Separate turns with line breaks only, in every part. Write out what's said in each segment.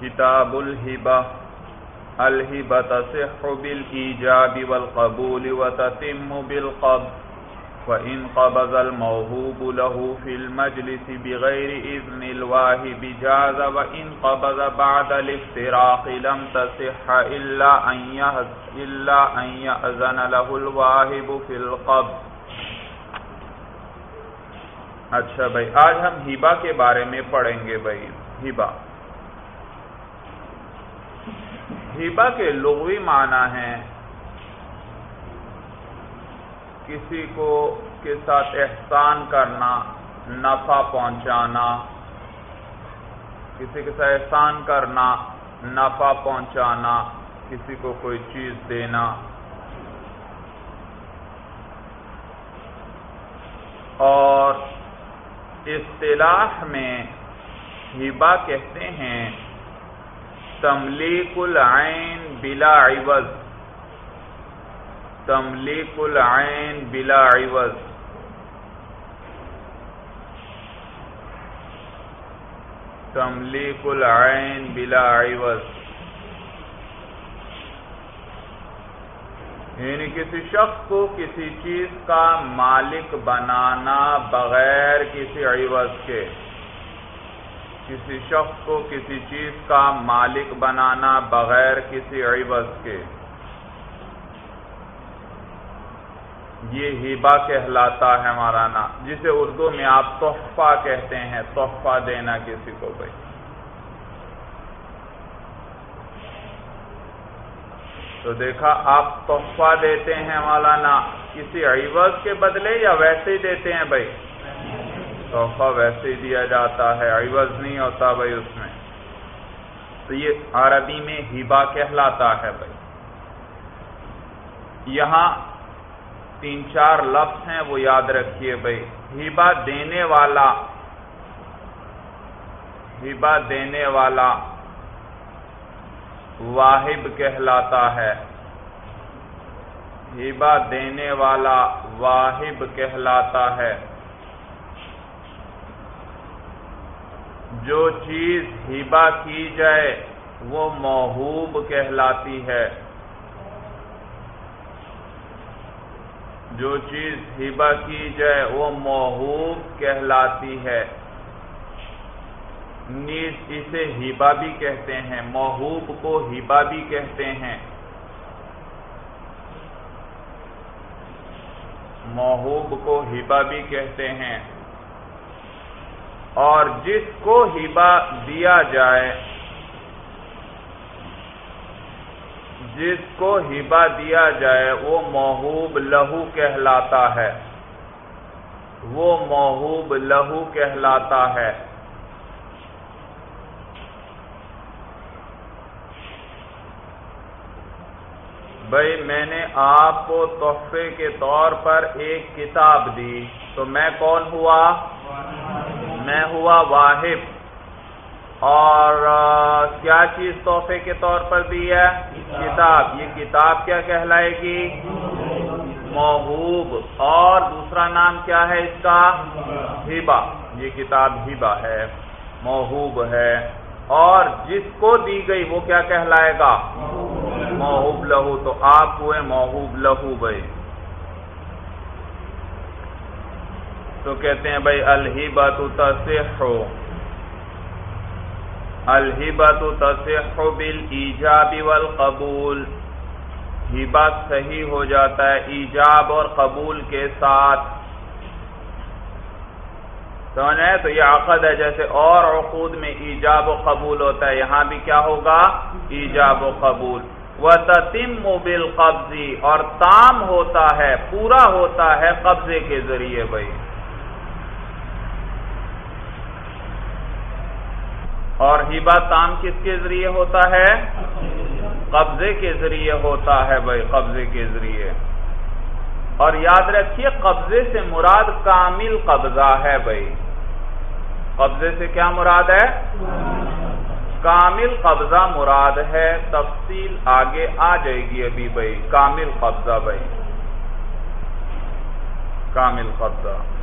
کتاب الحبہ الحبہ تصح بالایجاب والقبول وتتم بالقبض. وإن قبض الموهوب له في المجلس بغير إذن الواهب جاز وإن قبض بعد الافتراق لم تصح إلا أن, إلا أن يأذن له الواهب في القبض. اچھا بھائی آج ہم ہیبا کے بارے میں پڑھیں گے بھائی ہیبا ہیبا کے لغوی معنی ہیں۔ کسی کو کے ساتھ احسان کرنا، نفع پہنچانا، کسی کے ساتھ احسان کرنا، نفع پہنچانا، کسی کو کوئی چیز دینا۔ اور اصطلاح میں ہبا کہتے ہیں تملیک العین بلا عوض۔ تملیک العین بلا عوض۔ تملیک العین بلا عوض۔ یعنی کسی شخص کو کسی چیز کا مالک بنانا بغیر کسی عوض کے۔ کسی شخص کو کسی چیز کا مالک بنانا بغیر کسی عوض کے۔ یہ ہیبا کہلاتا ہے مولانا جسے اردو میں آپ تحفہ کہتے ہیں، تحفہ دینا کسی کو بھائی۔ تو دیکھا، آپ تحفہ دیتے ہیں مولانا کسی عوض کے بدلے یا ویسے ہی دیتے ہیں بھائی؟ تحفہ ویسے ہی دیا جاتا ہے عوض نہیں ہوتا بھائی اس میں۔ تو یہ عربی میں ہیبا کہلاتا ہے بھائی۔ یہاں تین چار لفظ ہیں، وہ یاد رکھیے بھائی۔ ہیبا دینے والا ہیبا دینے والا واہب کہلاتا ہے۔ ہیبا دینے والا واہب کہلاتا ہے۔ جو چیز ہیبا کی جائے، وہ محوب کہلاتی ہے۔ جو چیز ہبا کی جائے، وہ محوب کہلاتی ہے۔ نیز اسے ہبا بھی کہتے ہیں محوب کو ہبا بھی کہتے ہیں۔ محوب کو ہبا بھی کہتے ہیں۔ اور جس کو ہبا دیا جائے، جس کو ہبا دیا جائے، وہ محوب لہو کہلاتا ہے۔ وہ محوب لہو کہلاتا ہے۔ بھائی میں نے آپ کو تحفے کے طور پر ایک کتاب دی، تو میں کون ہوا؟ میں ہوا واحب اور کیا چیز تحفے کے طور پر دی ہے؟ کتاب۔ یہ کتاب کیا کہلائے گی؟ محبوب اور دوسرا نام کیا ہے اس کا؟ ہیبا یہ کتاب ہیبا ہے محبوب ہے۔ اور جس کو دی گئی وہ کیا کہلائے گا؟ محبوب لہو۔ تو آپ ہوئے محبوب لہو بھائی۔ تو کہتے ہیں بھائی الحبا تو ہو الحبت تصح بالایجاب والقبول. ہبا صحیح ہو جاتا ہے ایجاب اور قبول کے ساتھ. سمجھ تو یہ عقد ہے جیسے اور عقود میں ایجاب و قبول ہوتا ہے. یہاں بھی کیا ہوگا؟ ایجاب و قبول. وہ تتیم بالقبضی اور تام ہوتا ہے، پورا ہوتا ہے قبضے کے ذریعے بھائی. اور ہیبا تام کس کے ذریعے ہوتا ہے؟ قبضے کے ذریعے ہوتا ہے بھائی، قبضے کے ذریعے۔ اور یاد رکھیے، قبضے سے مراد کامل قبضہ ہے بھائی۔ قبضے سے کیا مراد ہے؟ کامل قبضہ مراد ہے۔ تفصیل آگے آ جائے گی ابھی بھائی۔ کامل قبضہ بھائی۔ کامل قبضہ۔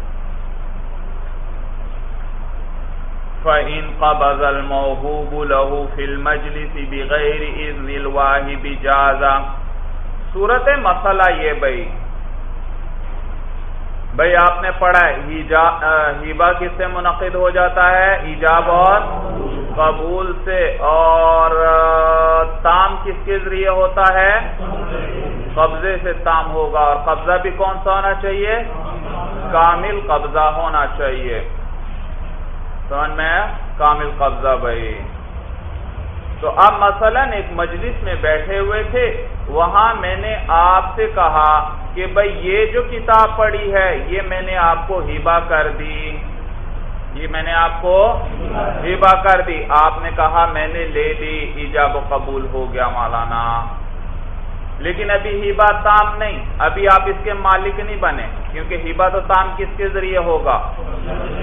فَإِن قَبَضَ الْمَوْهُوبُ لَهُ فِي الْمَجْلِسِ بِغَيْرِ إِذْنِ الْوَاهِبِ جَازَ صورت مسئلہ یہ بھئی بھئی آپ نے پڑھا ہے ہیبا کس سے منعقد ہو جاتا ہے؟ ایجاب اور قبول سے۔ اور تام کس کے ذریعے ہوتا ہے؟ قبضے سے تام ہوگا۔ اور قبضہ بھی کون سا ہونا چاہیے؟ کامل قبضہ ہونا چاہیے۔ سمجھ میں کامل قبضہ بھائی۔ تو اب مثلا ایک مجلس میں بیٹھے ہوئے تھے، وہاں میں نے آپ سے کہا کہ بھائی یہ جو کتاب پڑھی ہے، یہ میں نے آپ کو ہیبا کر دی۔ یہ میں نے آپ کو ہیبا کر دی۔ آپ نے کہا میں نے لے لی، ایجاب و قبول ہو گیا مولانا۔ لیکن ابھی ہیبا تام نہیں، ابھی آپ اس کے مالک نہیں بنے، کیونکہ ہیبا تو تام کس کے ذریعے ہوگا؟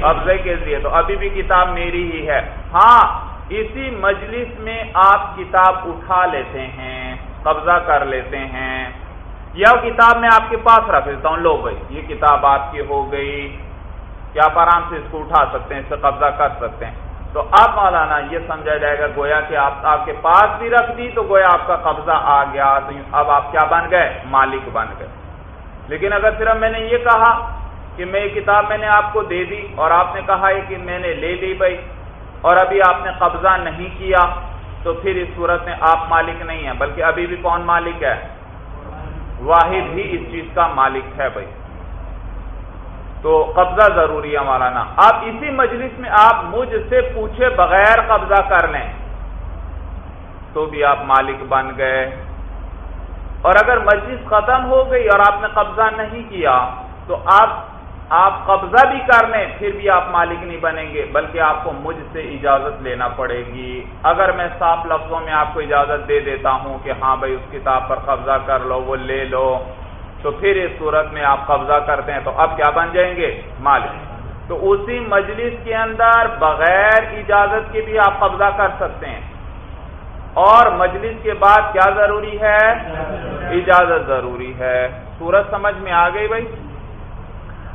قبضے کے ذریعے۔ تو ابھی بھی کتاب میری ہی ہے۔ ہاں اسی مجلس میں آپ کتاب اٹھا لیتے ہیں، قبضہ کر لیتے ہیں۔ یا کتاب میں آپ کے پاس رکھ دیتا ہوں۔ لو بھائی، یہ کتاب آپ کی ہو گئی۔ کیا آپ آرام سے اس کو اٹھا سکتے ہیں، اس سے قبضہ کر سکتے ہیں۔ تو اب مولانا یہ سمجھا جائے گا گویا کہ آپ آپ کے پاس بھی رکھ دی تو گویا آپ کا قبضہ آ گیا۔ تو اب آپ کیا بن گئے؟ مالک بن گئے۔ لیکن اگر صرف میں نے یہ کہا کہ میں یہ کتاب میں نے آپ کو دے دی اور آپ نے کہا ہے کہ میں نے لے لی بھائی اور ابھی آپ نے قبضہ نہیں کیا تو پھر اس صورت میں آپ مالک نہیں ہیں، بلکہ ابھی بھی کون مالک ہے؟ واحد ہی اس چیز کا مالک ہے بھائی۔ تو قبضہ ضروری ہے مولانا آپ اسی مجلس میں آپ مجھ سے پوچھے بغیر قبضہ کر لیں۔ تو بھی آپ مالک بن گئے۔ اور اگر مجلس ختم ہو گئی اور آپ نے قبضہ نہیں کیا، تو آپ آپ قبضہ بھی کر لیں، پھر بھی آپ مالک نہیں بنیں گے، بلکہ آپ کو مجھ سے اجازت لینا پڑے گی۔ اگر میں صاف لفظوں میں آپ کو اجازت دے دیتا ہوں کہ ہاں بھائی، اس کتاب پر قبضہ کر لو، وہ لے لو۔ تو پھر اس صورت میں آپ قبضہ کرتے ہیں تو اب کیا بن جائیں گے؟ مالک۔ تو اسی مجلس کے اندر بغیر اجازت کے بھی آپ قبضہ کر سکتے ہیں۔ اور مجلس کے بعد کیا ضروری ہے؟ اجازت ضروری ہے۔ سورج سمجھ میں آ گئی بھائی؟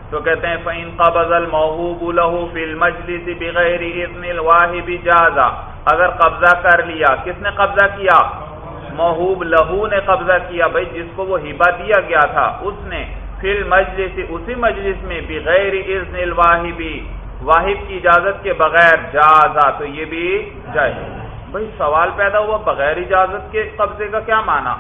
تو کہتے ہیں، فَإِن قَبَضَ الْمَوْهُوبُ لَهُ فِي الْمَجْلِسِ بِغَيْرِ إِذْنِ الْوَاهِبِ جَازَ اگر قبضہ کر لیا، کس نے قبضہ کیا؟ محوب لہو نے قبضہ کیا بھائی، جس کو وہ ہبا دیا گیا تھا۔ اس نے پھر مجلس اسی مجلس میں بغیر اذن الواہبی واحب کی اجازت کے بغیر جازا۔ تو یہ بھی جائے بھائی، سوال پیدا ہوا بغیر اجازت کے قبضے کا کیا معنی؟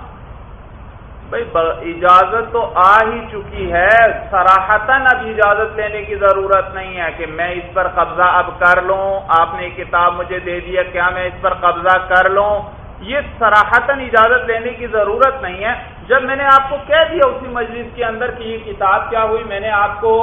بھائی اجازت تو آ ہی چکی ہے۔ سراہتن اب اجازت لینے کی ضرورت نہیں ہے کہ میں اس پر قبضہ اب کر لوں۔ آپ نے کتاب مجھے دے دیا، کیا میں اس پر قبضہ کر لوں؟ یہ سراہتن اجازت لینے کی ضرورت نہیں ہے۔ جب میں نے آپ کو کہہ دیا اسی مجلس کے اندر کہ یہ کتاب کیا ہوئی، میں نے آپ کو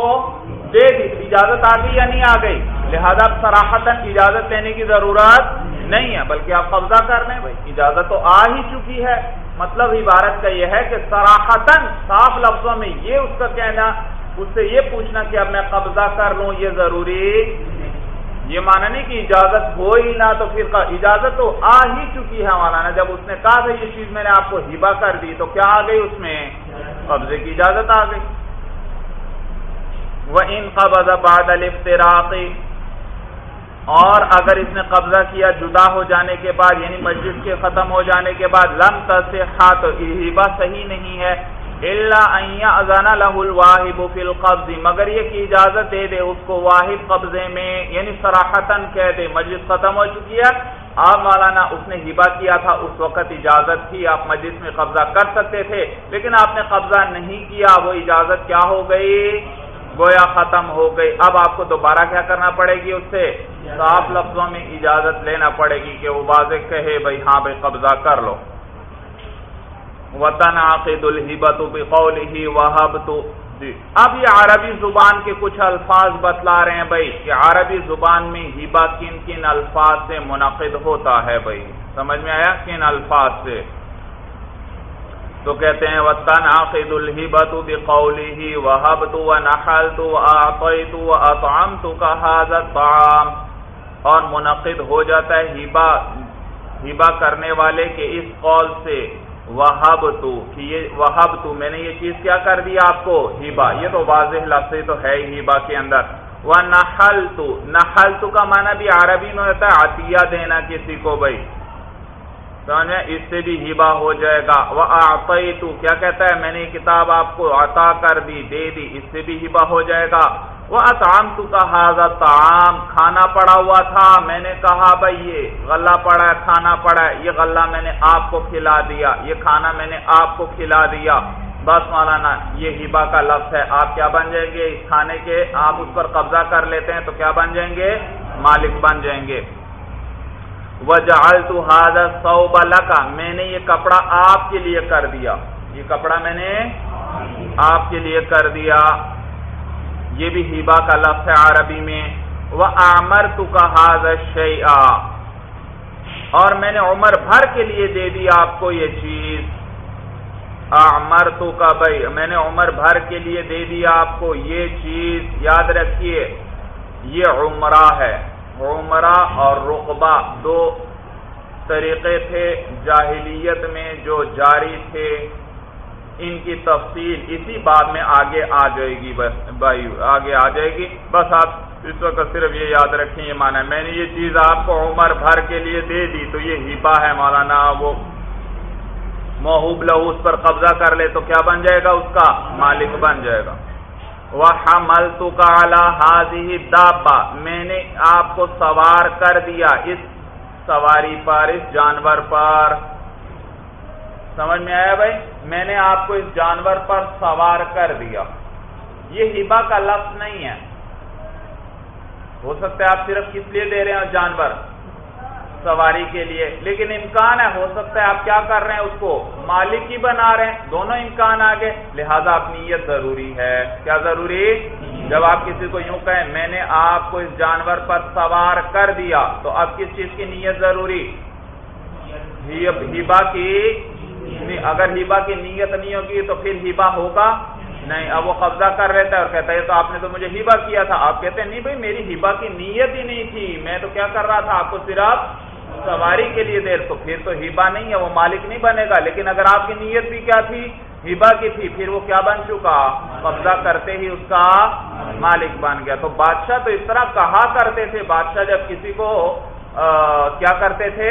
دے دی اجازت آ گئی یا نہیں آ گئی؟ لہذا سراہتن اجازت لینے کی ضرورت نہیں ہے، بلکہ آپ قبضہ کر لیں بھائی۔ اجازت تو آ ہی چکی ہے۔ مطلب عبارت کا یہ ہے کہ سراہتن صاف لفظوں میں یہ اس کا کہنا، اس سے یہ پوچھنا کہ اب میں قبضہ کر لوں، یہ ضروری یہ مانا نہیں کہ اجازت ہو ہی نہ تو پھر اجازت تو آ ہی چکی ہے مولانا۔ جب اس نے کہا تھا یہ چیز میں نے آپ کو ہبا کر دی تو کیا آ گئی اس میں؟ قبضے کی اجازت آ گئی۔ وہ ان قبض بادل افطراقی اور اگر اس نے قبضہ کیا جدا ہو جانے کے بعد یعنی مسجد کے ختم ہو جانے کے بعد، لم تصحا تو ہبا صحیح نہیں ہے۔ اللہ لہ الواحب فی القبض، مگر یہ کہ اجازت دے دے اس کو واحد قبضے میں یعنی سراحتن کہہ دے، مجلس ختم ہو چکی ہے۔ آپ مولانا اس نے ہبا کیا تھا، اس وقت اجازت تھی، آپ مجلس میں قبضہ کر سکتے تھے، لیکن آپ نے قبضہ نہیں کیا، وہ اجازت کیا ہو گئی؟ گویا ختم ہو گئی۔ اب آپ کو دوبارہ کیا کرنا پڑے گی اس سے؟ صاف لفظوں میں اجازت لینا پڑے گی کہ وہ واضح کہے، بھائی ہاں بھائی قبضہ کر لو۔ وطن عقید الحبت بقول ہی وحب تو جی۔ اب یہ عربی زبان کے کچھ الفاظ بتلا رہے ہیں بھائی۔ کہ عربی زبان میں ہبا کن کن الفاظ سے منعقد ہوتا ہے بھائی۔ سمجھ میں آیا؟ کن الفاظ سے۔ تو کہتے ہیں وطن عقید الحبت بقول ہی وحب تو نحل تو آقی تو اطعام تو کا اور منعقد ہو جاتا ہے ہبا ہبا کرنے والے کے اس قول سے۔ وہب تو یہ وہب تو میں نے یہ چیز کیا کر دیا آپ کو؟ ہیبا یہ تو واضح لفظ تو ہے ہیبا کے اندر۔ وہ نہل تو نہل تو کا معنی بھی عربی میں ہوتا ہے، عطیہ دینا کسی کو بھائی۔ سمجھ اس سے بھی ہبا ہو جائے گا۔ وہ تو کیا کہتا ہے؟ میں نے کتاب آپ کو عطا کر دی، دے دی، اس سے بھی ہبا ہو جائے گا۔ وہ اطعام تو کا حاضر تعام کھانا پڑا ہوا تھا۔ میں نے کہا، بھائی، یہ غلہ پڑا ہے، کھانا پڑا ہے۔ یہ غلہ میں نے آپ کو کھلا دیا۔ یہ کھانا میں نے آپ کو کھلا دیا۔ بس مولانا، یہ ہبا کا لفظ ہے۔ آپ کیا بن جائیں گے؟ اس کھانے کے آپ اس پر قبضہ کر لیتے ہیں تو کیا بن جائیں گے؟ مالک بن جائیں گے۔ وجعلت هذا الثوب لك، میں نے یہ کپڑا آپ کے لیے کر دیا۔ یہ کپڑا میں نے آپ کے لیے کر دیا۔ یہ بھی ہیبا کا لفظ ہے عربی میں۔ وہ آمر تو کا اور میں نے عمر بھر کے لیے دے دی آپ کو یہ چیز۔ آمر تو کا بھائی، میں نے عمر بھر کے لیے دے دی آپ کو یہ چیز۔ یاد رکھیے، یہ عمرہ ہے۔ عمرہ اور رقبہ دو طریقے تھے جاہلیت میں جو جاری تھے۔ ان کی تفصیل اسی بات میں آگے آ جائے گی بس بھائی آگے آ جائے گی۔ بس آپ اس وقت صرف یہ یاد رکھیں، یہ مانا میں نے یہ چیز آپ کو عمر بھر کے لیے دے دی تو یہ ہیپا ہے مولانا، وہ محوب لہو اس پر قبضہ کر لے تو کیا بن جائے گا؟ اس کا مالک بن جائے گا۔ وَحَمَلْتُ كَعَلَى میں نے آپ کو سوار کر دیا اس سواری پر، اس جانور پر۔ سمجھ میں آیا بھائی؟ میں نے آپ کو اس جانور پر سوار کر دیا۔ یہ ہبا کا لفظ نہیں ہے۔ ہو سکتا ہے آپ صرف کس لیے دے رہے ہیں جانور؟ سواری کے لیے۔ لیکن امکان ہے، ہو سکتا ہے آپ کیا کر رہے ہیں، اس کو مالک ہی بنا رہے ہیں۔ دونوں امکان آگے۔ لہذا اپنی نیت ضروری ہے۔ کیا ضروری؟ جب آپ کسی کو یوں کہیں، میں نے آپ کو اس جانور پر سوار کر دیا، تو اب کس چیز کی نیت ضروری؟ ہیبا کی۔ اگر ہیبا کی نیت نہیں ہوگی تو پھر ہیبا ہوگا؟ نہیں، اب وہ قبضہ کر رہتا ہے اور کہتا ہے تو آپ نے تو مجھے ہیبا کیا تھا۔ آپ کہتے ہیں، نہیں بھائی، میری ہیبا کی نیت ہی نہیں تھی۔ میں تو کیا کر رہا تھا؟ آپ کو صرف سواری کے لیے دیر تو پھر تو ہیبا نہیں ہے، وہ مالک نہیں بنے گا۔ لیکن اگر آپ کی نیت بھی کیا تھی؟ ہیبا کی تھی، پھر وہ کیا بن چکا؟ قبضہ کرتے ہی اس کا مالک بن گیا۔ تو بادشاہ تو اس طرح کہا کرتے تھے، بادشاہ جب کسی کو کیا کرتے تھے؟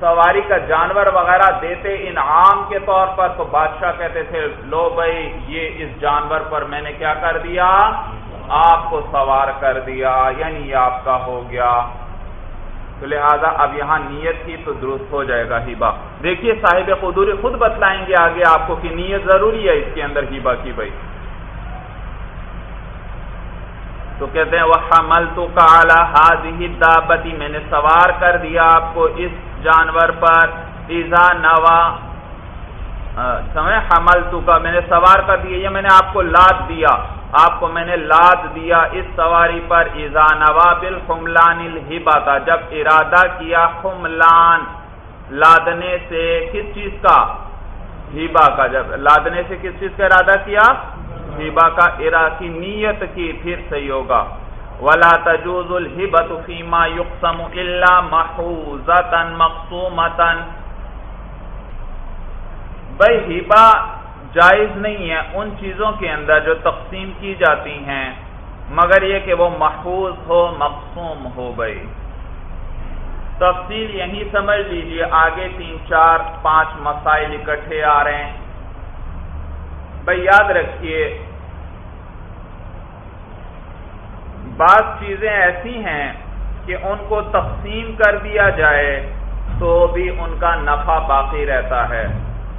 سواری کا جانور وغیرہ دیتے انعام کے طور پر، تو بادشاہ کہتے تھے، لو بھائی، یہ اس جانور پر میں نے کیا کر دیا؟ آپ کو سوار کر دیا یعنی یہ آپ کا ہو گیا۔ تو لہٰذا اب یہاں نیت کی تو درست ہو جائے گا ہیبا دیکھیے صاحب قدوری خود بتلائیں گے آگے آپ کو کہ نیت ضروری ہے اس کے اندر ہیبا کی بھائی۔ تو کہتے ہیں وہ حمل تو کالا دابتی میں نے سوار کر دیا آپ کو اس جانور پر۔ ایزا نوا سمے حمل تو کا، میں نے سوار کر دیا یہ میں نے آپ کو لاد دیا؟ آپ کو میں نے لاد دیا اس سواری پر ایزا نوابل خملان الحبا کا جب ارادہ کیا خملان، لادنے سے کس چیز کا؟ ہیبا کا، جب لادنے سے کس چیز کا ارادہ کیا؟ ہیبا کا ارا، کی نیت کی، پھر صحیح ہوگا۔ ولا تجوز الحبت فیما یقسم الا محوزتا مقصومتا بھائی ہیبا جائز نہیں ہے ان چیزوں کے اندر جو تقسیم کی جاتی ہیں، مگر یہ کہ وہ محفوظ ہو مقصوم ہو گئی تفصیل یہی سمجھ لیجیے، آگے تین، چار، پانچ مسائل اکٹھے آ رہے ہیں۔ بھائی یاد رکھیے بعض چیزیں ایسی ہیں کہ ان کو تقسیم کر دیا جائے تو بھی ان کا نفع باقی رہتا ہے۔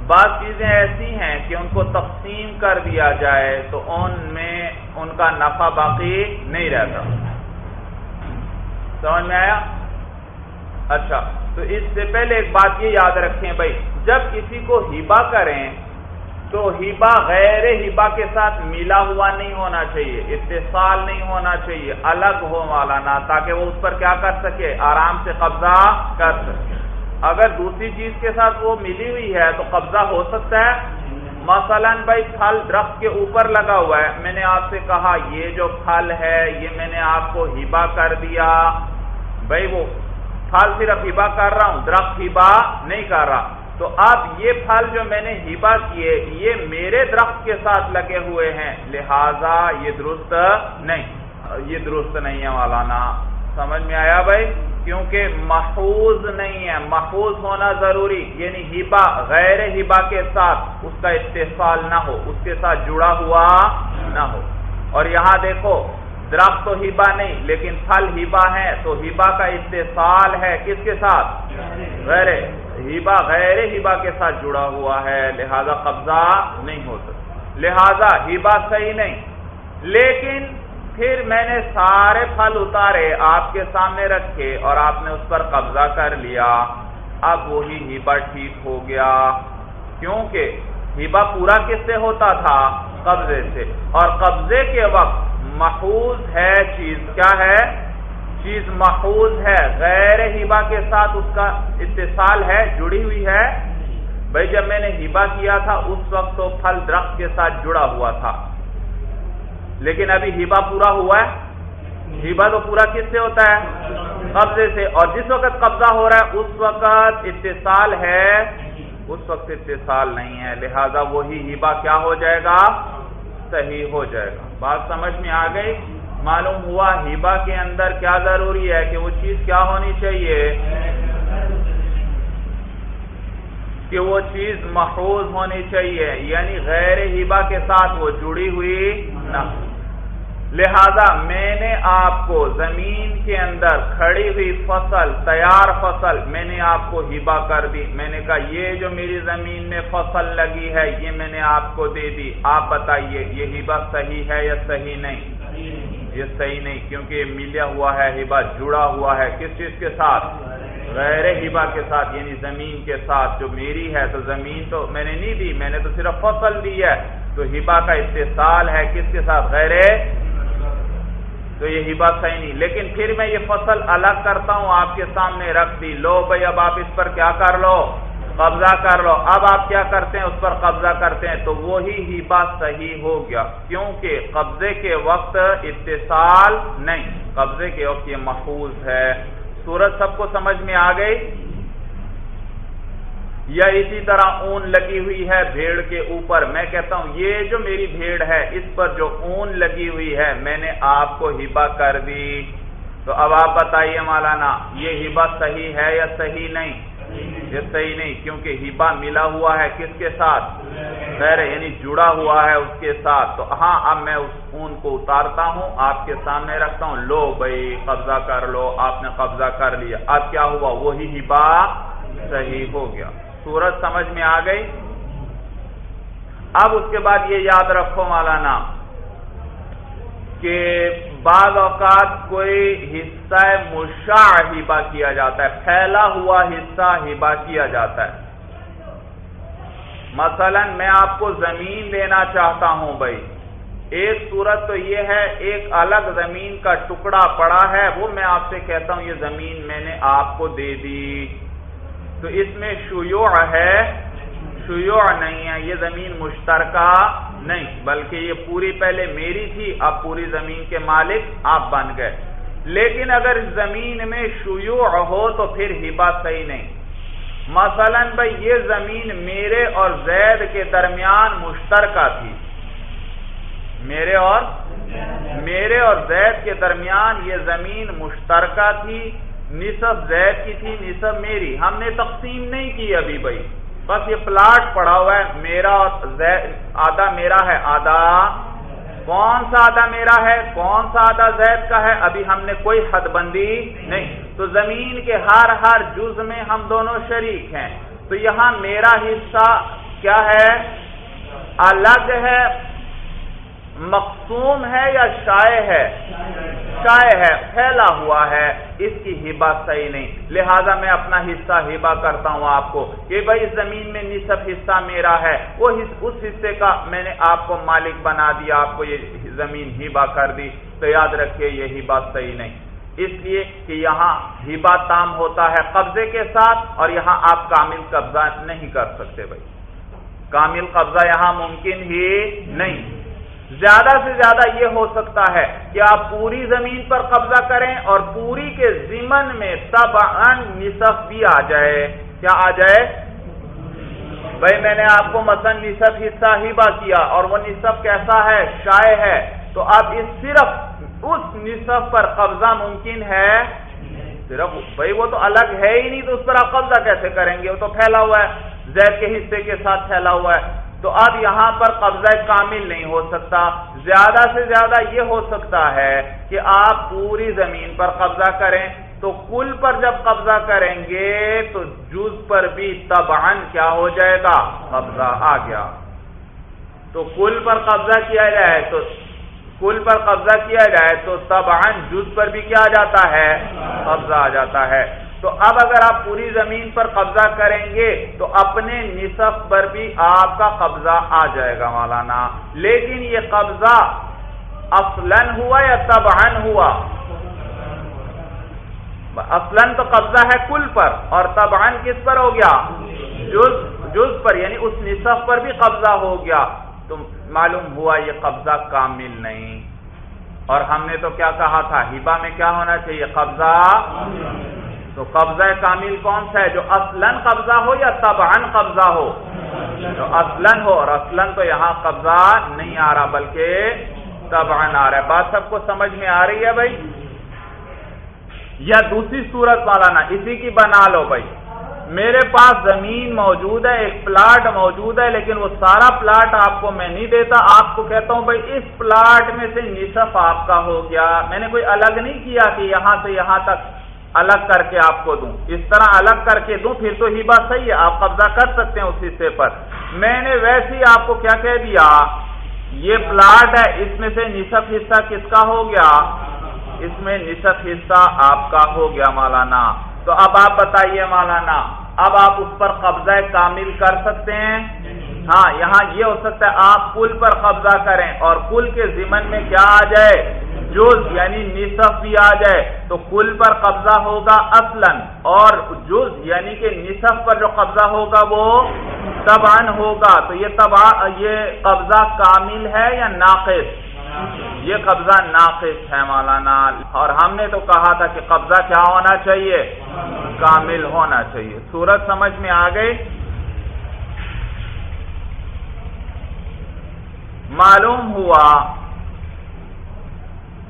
بعض چیزیں ایسی ہیں کہ ان کو تقسیم کر دیا جائے تو ان میں ان کا نفع باقی نہیں رہتا۔ سمجھ میں آیا؟ اچھا تو اس سے پہلے ایک بات یہ یاد رکھیں بھائی، جب کسی کو ہیبا کریں تو ہیبا غیر ہیبا کے ساتھ ملا ہوا نہیں ہونا چاہیے، اتصال نہیں ہونا چاہیے، الگ ہو والا نہ تاکہ وہ اس پر کیا کر سکے؟ آرام سے قبضہ کر سکے۔ اگر دوسری چیز کے ساتھ وہ ملی ہوئی ہے تو قبضہ ہو سکتا ہے؟ مثلا بھائی پھل درخت کے اوپر لگا ہوا ہے۔ میں نے آپ سے کہا، یہ جو پھل ہے، یہ میں نے آپ کو ہبا کر دیا۔ بھائی وہ پھل صرف ہبا کر رہا ہوں، درخت ہبا نہیں کر رہا۔ تو اب یہ پھل جو میں نے ہبا کیے، یہ میرے درخت کے ساتھ لگے ہوئے ہیں۔ لہذا یہ درست نہیں، یہ درست نہیں ہے مولانا۔ سمجھ میں آیا بھائی؟ کیونکہ محفوظ نہیں ہے، محفوظ ہونا ضروری یعنی ہبا غیر ہبا کے ساتھ اس کا اتصال نہ ہو، اس کے ساتھ جڑا ہوا نہ ہو۔ اور یہاں دیکھو، درخت تو ہبا نہیں، لیکن پھل ہبا ہے تو ہبا کا اتصال ہے کس کے ساتھ؟ غیر ہبا غیر ہبا کے ساتھ جڑا ہوا ہے، لہذا قبضہ نہیں ہو سکتا۔ لہذا ہبا صحیح نہیں، لیکن پھر میں نے سارے پھل اتارے آپ کے سامنے رکھے اور آپ نے اس پر قبضہ کر لیا۔ اب وہی ہیبا ٹھیک ہو گیا۔ کیونکہ ہیبا پورا کس سے ہوتا تھا؟ قبضے سے۔ اور قبضے کے وقت محفوظ ہے چیز کیا ہے؟ چیز محفوظ ہے۔ غیر ہیبا کے ساتھ اس کا اتصال ہے، جڑی ہوئی ہے۔ بھائی جب میں نے ہیبا کیا تھا، اس وقت تو پھل درخت کے ساتھ جڑا ہوا تھا۔ لیکن ابھی ہیبا پورا ہوا ہے۔ ہیبا تو پورا کس سے ہوتا ہے؟ قبضے سے۔ اور جس وقت قبضہ ہو رہا ہے، اس وقت اتصال ہے۔ اس وقت اتصال نہیں ہے۔ لہذا وہی ہیبا کیا ہو جائے گا؟ صحیح ہو جائے گا۔ بات سمجھ میں آ گئی؟ معلوم ہوا ہیبا کے اندر کیا ضروری ہے کہ وہ چیز کیا ہونی چاہیے؟ کہ وہ چیز محفوظ ہونی چاہیے۔ یعنی غیر ہیبا کے ساتھ وہ جڑی ہوئی نہ لہذا میں نے آپ کو زمین کے اندر کھڑی ہوئی فصل، تیار فصل، میں نے آپ کو ہبا کر دی۔ میں نے کہا، یہ جو میری زمین میں فصل لگی ہے، یہ میں نے آپ کو دے دی۔ آپ بتائیے، یہ ہبا صحیح ہے یا صحیح نہیں؟ یہ صحیح نہیں، کیونکہ یہ ملیا ہوا ہے ہبا جڑا ہوا ہے۔ کس چیز کے ساتھ؟ غیر ہبا کے ساتھ یعنی زمین کے ساتھ۔ جو میری ہے، تو زمین تو میں نے نہیں دی، میں نے تو صرف فصل دی ہے۔ تو ہبا کا استحصال ہے کس کے ساتھ؟ غیر تو یہ ہبا صحیح نہیں۔ لیکن پھر میں یہ فصل الگ کرتا ہوں، آپ کے سامنے رکھ دی۔ لو بھائی، اب آپ اس پر کیا کر لو؟ قبضہ کر لو۔ اب آپ کیا کرتے ہیں؟ اس پر قبضہ کرتے ہیں۔ تو وہی ہبا صحیح ہو گیا۔ کیونکہ قبضے کے وقت اتصال نہیں۔ قبضے کے وقت یہ محفوظ ہے۔ سورج سب کو سمجھ میں آ گئی؟ یا اسی طرح اون لگی ہوئی ہے بھیڑ کے اوپر۔ میں کہتا ہوں، یہ جو میری بھیڑ ہے، اس پر جو اون لگی ہوئی ہے، میں نے آپ کو ہبا کر دی۔ تو اب آپ بتائیے مولانا، یہ ہبا صحیح ہے یا صحیح نہیں؟ یہ صحیح نہیں، کیونکہ ہبا ملا ہوا ہے کس کے ساتھ؟ خیر یعنی جڑا ہوا ہے اس کے ساتھ۔ تو ہاں اب میں اس اون کو اتارتا ہوں، آپ کے سامنے رکھتا ہوں۔ لو بھائی، قبضہ کر لو، آپ نے قبضہ کر لیا۔ اب کیا ہوا؟ وہی ہبا صحیح ہو گیا۔ سورج سمجھ میں آ گئی۔ اب اس کے بعد یہ یاد رکھو مولانا، کہ بعض اوقات کوئی حصہ مشاع ہبا کیا جاتا ہے، پھیلا ہوا حصہ ہبا کیا جاتا ہے۔ مثلا میں آپ کو زمین دینا چاہتا ہوں بھائی۔ ایک صورت تو یہ ہے، ایک الگ زمین کا ٹکڑا پڑا ہے، وہ میں آپ سے کہتا ہوں، یہ زمین میں نے آپ کو دے دی۔ تو اس میں شیوع ہے، شیوع نہیں ہے، یہ زمین مشترکہ نہیں، بلکہ یہ پوری پہلے میری تھی، اب پوری زمین کے مالک آپ بن گئے۔ لیکن اگر زمین میں شیوع ہو تو پھر ہبا صحیح نہیں۔ مثلا بھائی، یہ زمین میرے اور زید کے درمیان مشترکہ تھی۔ میرے اور؟ میرے اور زید کے درمیان یہ زمین مشترکہ تھی۔ نصف زید کی تھی، نصف میری۔ ہم نے تقسیم نہیں کی ابھی بھائی۔ بس یہ پلاٹ پڑا ہوا ہے۔ میرا اور آدھا میرا ہے۔ آدھا کون سا آدھا میرا ہے؟ کون سا آدھا زید کا ہے؟ ابھی ہم نے کوئی حد بندی نہیں۔ تو زمین کے ہر ہر جز میں ہم دونوں شریک ہیں۔ تو یہاں میرا حصہ کیا ہے؟ الگ ہے۔ مقصوم ہے یا شائع ہے؟ شائع ہے، پھیلا ہوا ہے، اس کی ہبا صحیح نہیں۔ لہذا میں اپنا حصہ ہبا کرتا ہوں آپ کو کہ بھائی زمین میں نصف حصہ میرا ہے، وہ اس حصے کا میں نے آپ کو مالک بنا دیا، آپ کو یہ زمین ہبا کر دی۔ تو یاد رکھیے، یہ ہبا صحیح نہیں۔ اس لیے کہ یہاں ہبا تام ہوتا ہے قبضے کے ساتھ اور یہاں آپ کامل قبضہ نہیں کر سکتے بھائی۔ کامل قبضہ یہاں ممکن ہی نہیں۔ زیادہ سے زیادہ یہ ہو سکتا ہے کہ آپ پوری زمین پر قبضہ کریں اور پوری کے ضمن میں تب نصف بھی آ جائے۔ کیا آ جائے؟ بھائی میں نے آپ کو مثلا نصف حصہ ہی با کیا اور وہ نصف کیسا ہے؟ شائع ہے۔ تو اب اس صرف اس نصف پر قبضہ ممکن ہے؟ صرف بھائی وہ تو الگ ہے ہی نہیں تو اس پر آپ قبضہ کیسے کریں گے؟ وہ تو پھیلا ہوا ہے۔ زید کے حصے کے ساتھ پھیلا ہوا ہے۔ تو اب یہاں پر قبضہ کامل نہیں ہو سکتا۔ زیادہ سے زیادہ یہ ہو سکتا ہے کہ آپ پوری زمین پر قبضہ کریں۔ تو کل پر جب قبضہ کریں گے تو جز پر بھی تبعن کیا ہو جائے گا؟ قبضہ آ گیا۔ تو کل پر قبضہ کیا جائے تو کل پر قبضہ کیا جائے تو تبعن جز پر بھی کیا آ جاتا ہے؟ قبضہ آ جاتا ہے۔ تو اب اگر آپ پوری زمین پر قبضہ کریں گے تو اپنے نصف پر بھی آپ کا قبضہ آ جائے گا مولانا۔ لیکن یہ قبضہ اصلن ہوا یا تبعن ہوا؟ اصلن تو قبضہ ہے کل پر، اور تبعن کس پر ہو گیا؟ جز جز پر یعنی اس نصف پر بھی قبضہ ہو گیا۔ تو معلوم ہوا یہ قبضہ کامل نہیں۔ اور ہم نے تو کیا کہا تھا؟ ہبا میں کیا ہونا چاہیے؟ قبضہ تو قبضہ کامل کون سا ہے؟ جو اصلن قبضہ ہو یا تبعن قبضہ ہو؟ جو اصلن ہو، اور اصلن تو یہاں قبضہ نہیں آ رہا، بلکہ تبعن آ رہا ہے۔ بات سب کو سمجھ میں آ رہی ہے بھائی؟ یا دوسری صورت والا نا اسی کی بنا لو بھائی۔ میرے پاس زمین موجود ہے، ایک پلاٹ موجود ہے، لیکن وہ سارا پلاٹ آپ کو میں نہیں دیتا۔ آپ کو کہتا ہوں بھائی، اس پلاٹ میں سے نصف آپ کا ہو گیا۔ میں نے کوئی الگ نہیں کیا کہ یہاں سے یہاں تک الگ کر کے آپ کو دوں۔ اس طرح الگ کر کے دوں، پھر تو ہی بات صحیح ہے، آپ قبضہ کر سکتے ہیں اس حصے پر۔ میں نے ویسے ہی آپ کو کیا کہہ دیا، یہ پلاٹ ہے، اس میں سے نصف حصہ کس کا ہو گیا؟ اس میں نصف حصہ آپ کا ہو گیا مولانا۔ تو اب آپ بتائیے مولانا، اب آپ اس پر قبضہ کامل کر سکتے ہیں؟ ہاں یہاں یہ ہو سکتا ہے، آپ پل پر قبضہ کریں اور پل کے ضمن میں کیا آ جائے؟ جز یعنی نصف بھی آ جائے تو کل پر قبضہ ہوگا اصلن اور جز یعنی کہ نصف پر جو قبضہ ہوگا وہ تبان ہوگا۔ تو یہ تبا یہ قبضہ کامل ہے یا ناقص؟ یہ قبضہ ناقص ہے مولانا۔ اور ہم نے تو کہا تھا کہ قبضہ کیا ہونا چاہیے؟ کامل ہونا چاہیے۔ سورج سمجھ میں آ گئی معلوم ہوا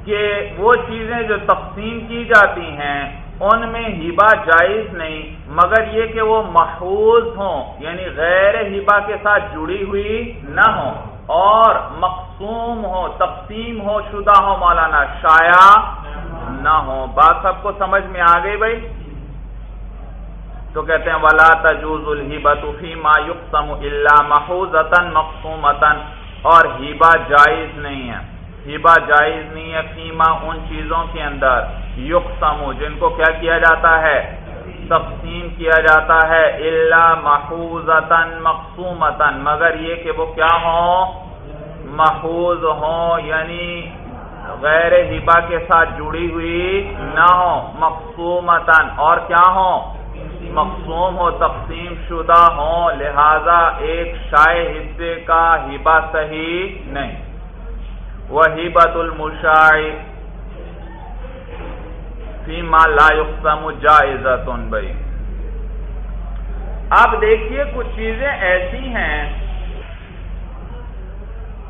کہ وہ چیزیں جو تقسیم کی جاتی ہیں، ان میں ہبا جائز نہیں، مگر یہ کہ وہ محفوظ ہوں یعنی غیر ہبا کے ساتھ جڑی ہوئی نہ ہوں، اور مقصوم ہو تقسیم ہو شدہ ہو مولانا شایا نہ ہو بات سب کو سمجھ میں آ گئی بھائی؟ تو کہتے ہیں، ولا تجوز الحبت ما یقسم اللہ محوزتن مقصومتن اور ہیبا جائز نہیں ہے۔ ہیبا جائز نہیں ہے فیما ان چیزوں کے اندر یقسم جن کو کیا کیا جاتا ہے؟ تقسیم کیا جاتا ہے اللہ محوزتن مقصومتن مگر یہ کہ وہ کیا ہوں؟ محفوظ ہوں یعنی غیر ہبا کے ساتھ جڑی ہوئی نہ ہو مقصومتن اور کیا ہوں؟ مقصوم ہو، تقسیم شدہ ہوں، لہذا ایک شائع حصے کا ہبا صحیح نہیں۔ وہ ہبت المشاع فیما لا يقسم جائزت بھائی اب دیکھیے، کچھ چیزیں ایسی ہیں،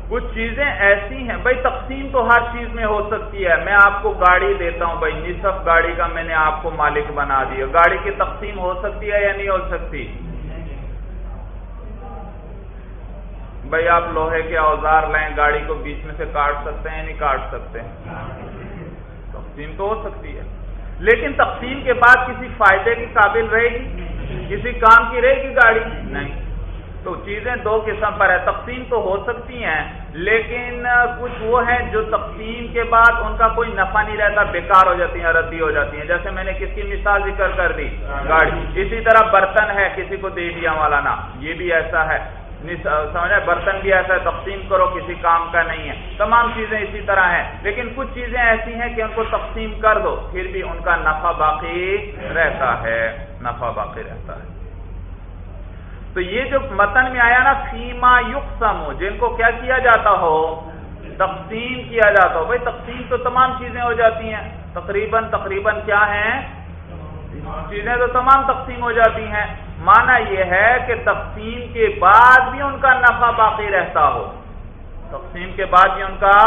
کچھ چیزیں ایسی ہیں۔ بھائی، تقسیم تو ہر چیز میں ہو سکتی ہے۔ میں آپ کو گاڑی دیتا ہوں، بھائی، نصف گاڑی کا میں نے آپ کو مالک بنا دیا۔ گاڑی کی تقسیم ہو سکتی ہے یا نہیں ہو سکتی؟ بھائی آپ لوہے کے اوزار لیں گاڑی کو بیچ میں سے کاٹ سکتے ہیں نہیں کاٹ سکتے تقسیم تو ہو سکتی ہے۔ لیکن تقسیم کے بعد کسی فائدے کی قابل رہے گی؟ کسی کام کی رہے گی گاڑی؟ نہیں۔ تو چیزیں دو قسم پر ہے تقسیم تو ہو سکتی ہیں، لیکن کچھ وہ ہیں جو تقسیم کے بعد ان کا کوئی نفع نہیں رہتا، بیکار ہو جاتی ہیں ردی ہو جاتی ہیں۔ جیسے میں نے کس کی مثال ذکر کر دی؟ گاڑی۔ اسی طرح برتن ہے، کسی کو دے دیا مولانا، یہ بھی ایسا ہے۔ سمجھا برتن بھی ایسا ہے، تقسیم کرو، کسی کام کا نہیں ہے۔ تمام چیزیں اسی طرح ہیں، لیکن کچھ چیزیں ایسی ہیں کہ ان کو تقسیم کر دو، پھر بھی ان کا نفع باقی رہتا ہے، نفع باقی رہتا ہے۔ تو یہ جو متن میں آیا نا، فیما یقسم جن کو کیا کیا جاتا ہو؟ تقسیم کیا جاتا ہو۔ بھائی، تقسیم تو تمام چیزیں ہو جاتی ہیں۔ تقریباً تقریباً کیا ہیں؟ چیزیں تو تمام تقسیم ہو جاتی ہیں۔ مانا یہ ہے کہ تقسیم کے بعد بھی ان کا نفع باقی رہتا ہو۔ تقسیم کے بعد بھی ان کا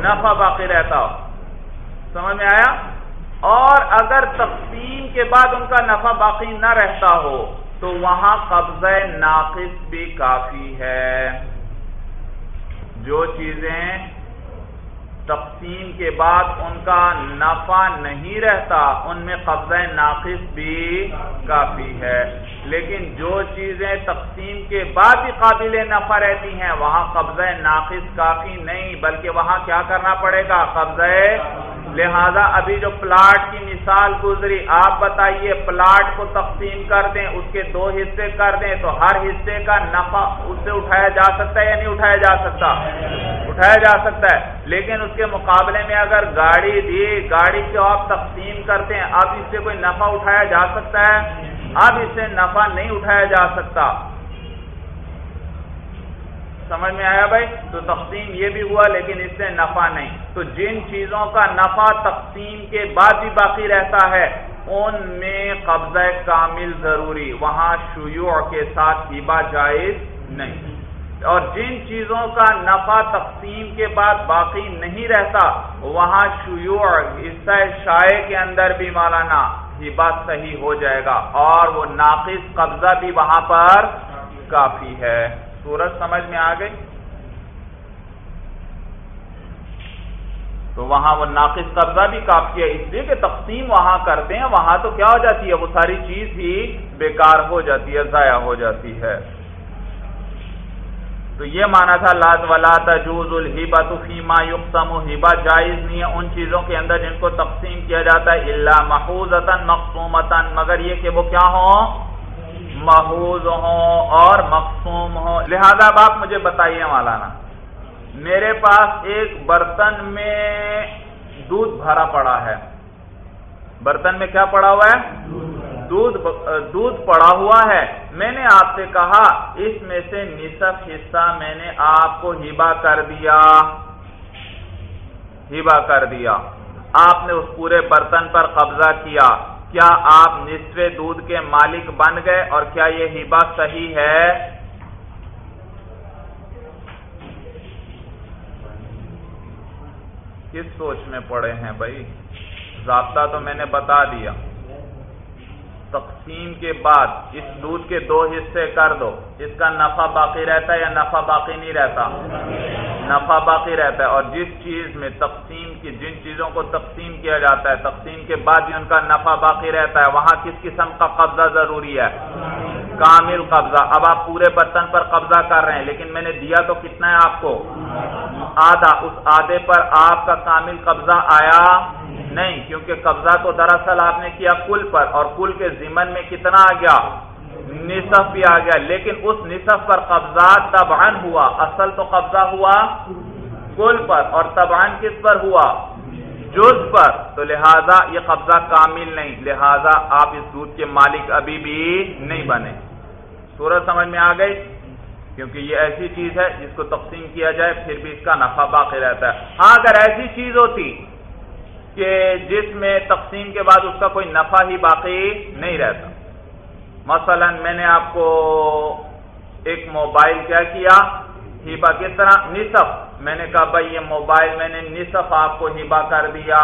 نفع باقی رہتا ہو۔ سمجھ میں آیا؟ اور اگر تقسیم کے بعد ان کا نفع باقی نہ رہتا ہو، تو وہاں قبضہ ناقص بھی کافی ہے۔ جو چیزیں تقسیم کے بعد ان کا نفع نہیں رہتا، ان میں قبضہ ناقص بھی کافی ہے۔ لیکن جو چیزیں تقسیم کے بعد بھی قابل نفع رہتی ہیں، وہاں قبضہ ناقص کافی نہیں، بلکہ وہاں کیا کرنا پڑے گا؟ قبضہ لہذا ابھی جو پلاٹ کی مثال گزری، آپ بتائیے پلاٹ کو تقسیم کر دیں، اس کے دو حصے کر دیں تو ہر حصے کا نفع اس سے اٹھایا جا سکتا ہے یا نہیں اٹھایا جا سکتا؟ اٹھایا جا سکتا ہے۔ لیکن اس کے مقابلے میں اگر گاڑی دی، گاڑی کو آپ تقسیم کرتے ہیں، اب اس سے کوئی نفع اٹھایا جا سکتا ہے؟ اب اس سے نفع نہیں اٹھایا جا سکتا۔ سمجھ میں آیا بھائی؟ تو تقسیم یہ بھی ہوا، لیکن اس سے نفع نہیں۔ تو جن چیزوں کا نفع تقسیم کے بعد بھی باقی رہتا ہے، ان میں قبضہ کامل ضروری، وہاں شیوع کے ساتھ ہیبا جائز نہیں۔ اور جن چیزوں کا نفع تقسیم کے بعد باقی نہیں رہتا، وہاں شیوع حصہ شائع کے اندر بھی مولانا، ہیبا صحیح ہو جائے گا۔ اور وہ ناقص قبضہ بھی وہاں پر کافی ہے۔ سورج سمجھ میں آ گئی تو وہاں وہ ناقص قبضہ بھی کافی ہے اس لیے کہ تقسیم وہاں کرتے ہیں، وہاں تو کیا ہو جاتی ہے؟ وہ ساری چیز ہی بیکار ہو جاتی ہے، ضائع ہو جاتی ہے۔ تو یہ مانا تھا لات ولا تجوز الحبا تو فیما یقسم ہبا جائز نہیں ہے ان چیزوں کے اندر جن کو تقسیم کیا جاتا ہے اللہ محفوظ مقصومتن مگر یہ کہ وہ کیا ہوں؟ محوظ ہوں اور مقصوم ہوں۔ لہذا اب آپ مجھے بتائیے مولانا، میرے پاس ایک برتن میں دودھ بھرا پڑا ہے۔ برتن میں کیا پڑا ہوا ہے؟ دودھ دودھ پڑا ہوا ہے۔ میں نے آپ سے کہا، اس میں سے نصف حصہ میں نے آپ کو ہیبا کر دیا۔ ہیبا کر دیا۔ آپ نے اس پورے برتن پر قبضہ کیا۔ کیا آپ نصف دودھ کے مالک بن گئے اور کیا یہ ہیبا صحیح ہے؟ کس سوچ میں پڑے ہیں بھائی؟ ضابطہ تو میں نے بتا دیا۔ تقسیم کے بعد اس دودھ کے دو حصے کر دو۔ اس کا نفع باقی رہتا ہے یا نفع باقی نہیں رہتا؟ نفع باقی رہتا ہے۔ اور جس چیز میں تقسیم کی، جن چیزوں کو تقسیم کیا جاتا ہے، تقسیم کے بعد ہی ان کا نفع باقی رہتا ہے۔ وہاں کس قسم کا قبضہ ضروری ہے؟ کامل قبضہ۔ اب آپ پورے برتن پر قبضہ کر رہے ہیں، لیکن میں نے دیا تو کتنا ہے آپ کو؟ آدھا۔ اس آدھے پر آپ کا کامل قبضہ آیا نہیں، کیونکہ قبضہ تو دراصل آپ نے کیا کل پر، اور کل کے ضمن میں کتنا آ گیا؟ نصف بھی آ گیا، لیکن اس نصف پر قبضہ تبعن ہوا۔ اصل تو قبضہ ہوا کل پر، اور تبعن کس پر ہوا؟ جز پر۔ تو لہذا یہ قبضہ کامل نہیں، لہذا آپ اس دودھ کے مالک ابھی بھی نہیں بنے۔ سورج سمجھ میں آ گئی؟ کیونکہ یہ ایسی چیز ہے جس کو تقسیم کیا جائے، پھر بھی اس کا نفع باقی رہتا ہے۔ ہاں اگر ایسی چیز ہوتی کہ جس میں تقسیم کے بعد اس کا کوئی نفع ہی باقی نہیں رہتا۔ مثلا میں نے آپ کو ایک موبائل کیا کیا ہیبا کس طرح؟ نصف۔ میں نے کہا، بھائی، یہ موبائل میں نے نصف آپ کو ہیبا کر دیا۔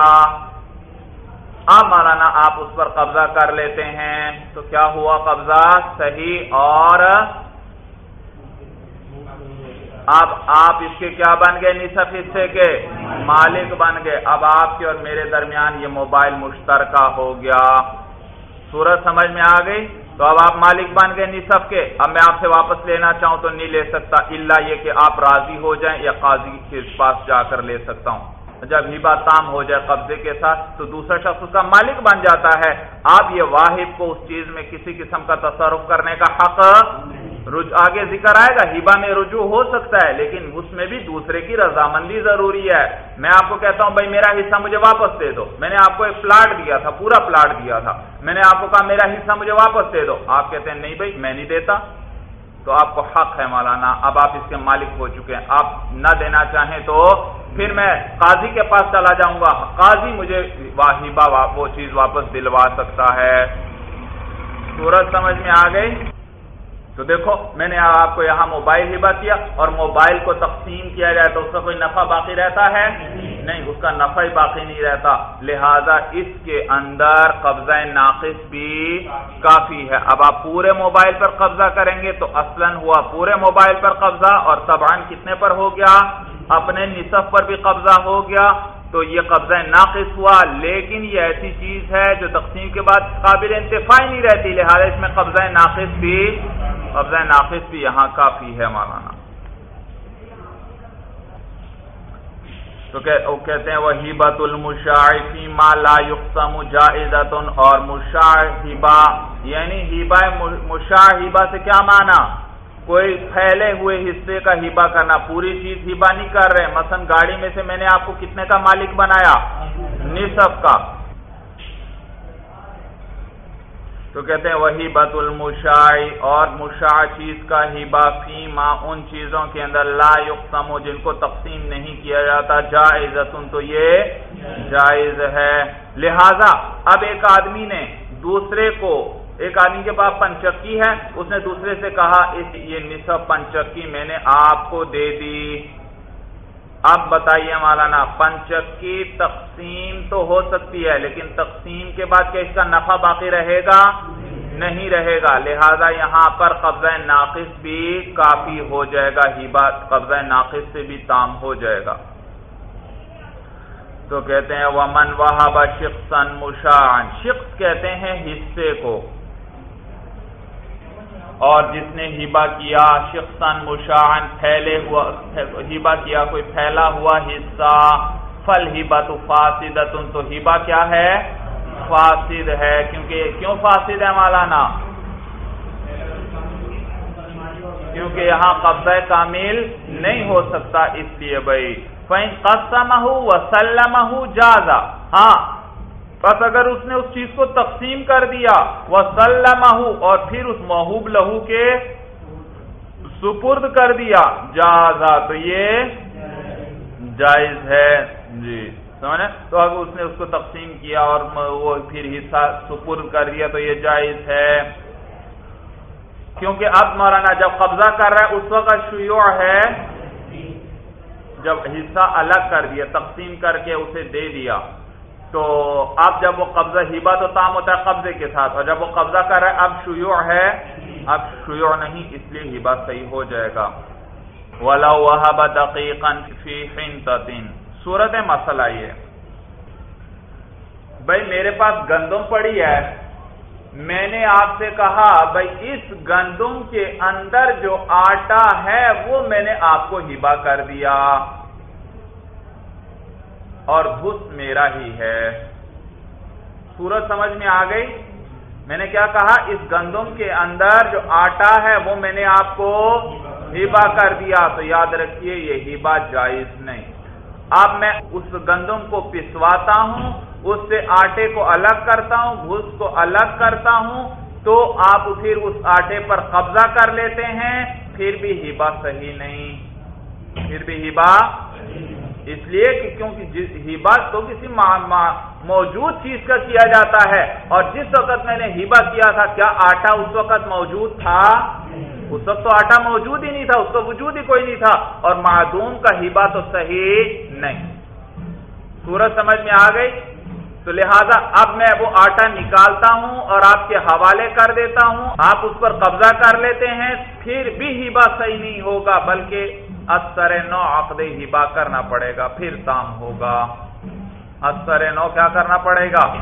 آپ مولانا، آپ اس پر قبضہ کر لیتے ہیں۔ تو کیا ہوا؟ قبضہ صحیح اور اب آپ اس کے کیا بن گئے نصف حصے کے؟ مالک بن گئے۔ اب آپ کے اور میرے درمیان یہ موبائل مشترکہ ہو گیا۔ سورج سمجھ میں آ گئی؟ تو اب آپ مالک بن گئے نصف کے۔ اب میں آپ سے واپس لینا چاہوں تو نہیں لے سکتا۔ اللہ یہ کہ آپ راضی ہو جائیں یا قاضی کے پاس جا کر لے سکتا ہوں۔ جب ہی بات تام ہو جائے قبضے کے ساتھ تو دوسرا شخص اس کا مالک بن جاتا ہے۔ آپ یہ واحد کو اس چیز میں کسی قسم کا تصرف کرنے کا حق آگے ذکر آئے گا۔ ہیبا میں رجوع ہو سکتا ہے، لیکن اس میں بھی دوسرے کی رضامندی ضروری ہے۔ میں آپ کو کہتا ہوں، بھائی، میرا حصہ مجھے واپس دے دو۔ میں نے آپ کو ایک پلاٹ دیا تھا، پورا پلاٹ دیا تھا۔ میں نے آپ کو کہا، میرا حصہ مجھے واپس دے دو۔ آپ کہتے ہیں، نہیں بھائی، میں نہیں دیتا۔ تو آپ کو حق ہے مولانا، اب آپ اس کے مالک ہو چکے ہیں۔ آپ نہ دینا چاہیں تو پھر میں قاضی کے پاس چلا جاؤں گا۔ قاضی مجھے واہبہ وہ چیز واپس دلوا سکتا ہے۔ سورج سمجھ میں آ گئی؟ تو دیکھو، میں نے آپ کو یہاں موبائل ہبا کیا اور موبائل کو تقسیم کیا جائے تو اس کا کوئی نفع باقی رہتا ہے؟ نہیں، اس کا نفع ہی باقی نہیں رہتا۔ لہذا اس کے اندر قبضہ ناقص بھی کافی ہے۔ اب آپ پورے موبائل پر قبضہ کریں گے تو اصلا ہوا پورے موبائل پر قبضہ اور طبعا کتنے پر ہو گیا؟ اپنے نصف پر بھی قبضہ ہو گیا۔ تو یہ قبضہ ناقص ہوا، لیکن یہ ایسی چیز ہے جو تقسیم کے بعد قابل انتفاع نہیں رہتی، لہٰذا اس میں قبضہ ناقص بھی، قبضہ ناقص بھی یہاں کافی ہے مولانا۔ تو وہ کہتے ہیں وہ ہیبت المشاعفی ما لا یقسم جائزت اور مشاہبہ یعنی ہیبا مشاہبہ سے کیا مانا کوئی پھیلے ہوئے حصے کا ہیبا کرنا، پوری چیز ہیبا نہیں کر رہے۔ مثلا گاڑی میں سے میں نے آپ کو کتنے کا مالک بنایا؟ نصف کا۔ تو کہتے ہیں وہی بت المشائی، اور مشاع چیز کا ہیبا فیما، ان چیزوں کے اندر لا یقسم، جن کو تقسیم نہیں کیا جاتا۔ جائز تو یہ جائز ہے۔ لہذا اب ایک آدمی نے دوسرے کو ایک آدمی کے پاس پنچکی ہے، اس نے دوسرے سے کہا، اس یہ نصف پنچکی میں نے آپ کو دے دی۔ اب بتائیے مولانا، پنچکی تقسیم تو ہو سکتی ہے، لیکن تقسیم کے بعد کیا اس کا نفع باقی رہے گا؟ نہیں رہے گا۔ لہذا یہاں پر قبضہ ناقص بھی کافی ہو جائے گا۔ ہی بات، قبضہ ناقص سے بھی تام ہو جائے گا۔ تو کہتے ہیں وہ من وہ شخصن مشان شخص کہتے ہیں حصے کو۔ اور جس نے ہیبا کیا شخصان مشاہن پھیلے ہوا ہیبا کیا، کوئی پھیلا ہوا حصہ، فل ہیبا تو فاسد تو ہیبا کیا ہے؟ فاسد ہے، کیونکہ کیوں فاسد ہے مولانا؟ کیونکہ یہاں قبضہ کامل نہیں ہو سکتا، اس لیے بھائی فین قسم وسلم جازا ہاں بس اگر اس نے اس چیز کو تقسیم کر دیا وہ اور پھر اس محوب لہو کے سپرد کر دیا جازا تو یہ جائز ہے۔ جی سمجھے؟ تو اگر اس نے اس کو تقسیم کیا اور وہ پھر حصہ سپرد کر دیا، تو یہ جائز ہے۔ کیونکہ اب مولانا جب قبضہ کر رہا ہے، اس وقت شیوع ہے جب حصہ الگ کر دیا، تقسیم کر کے اسے دے دیا۔ تو اب جب وہ قبضہ ہیبا تو تام ہوتا ہے قبضے کے ساتھ اور جب وہ قبضہ کر رہا ہے، اب شیوع ہے۔ اب شیوع نہیں، اس لیے ہیبا صحیح ہو جائے گا۔ ولا وحب صورت مسئلہ یہ بھائی، میرے پاس گندم پڑی ہے۔ میں نے آپ سے کہا، بھائی، اس گندم کے اندر جو آٹا ہے، وہ میں نے آپ کو ہیبا کر دیا۔ اور بھس میرا ہی ہے۔ سورج سمجھ میں آ گئی؟ میں نے کیا کہا؟ اس گندم کے اندر جو آٹا ہے، وہ میں نے آپ کو ہیبا کر دیا۔ تو یاد رکھیے، یہ ہیبا جائز نہیں۔ اب میں اس گندم کو پسواتا ہوں، اس سے آٹے کو الگ کرتا ہوں گھس کو الگ کرتا ہوں، تو آپ پھر اس آٹے پر قبضہ کر لیتے ہیں، پھر بھی ہیبا صحیح نہیں۔ پھر بھی ہیبا اس لیے کہ کیونکہ ہیبا تو کسی موجود چیز کا کیا جاتا ہے اور جس وقت میں نے ہیبا کیا تھا، کیا آٹا اس وقت موجود تھا؟ اس وقت تو آٹا موجود ہی نہیں تھا، اس کا وجود ہی کوئی نہیں تھا اور معدوم کا ہیبا تو صحیح نہیں۔ سورج سمجھ میں آ گئی؟ تو لہذا اب میں وہ آٹا نکالتا ہوں اور آپ کے حوالے کر دیتا ہوں۔ آپ اس پر قبضہ کر لیتے ہیں، پھر بھی ہیبا صحیح نہیں ہوگا، بلکہ اثر نو عقد ہبا کرنا پڑے گا، پھر تام ہوگا۔ اثر نو کیا کرنا پڑے گا؟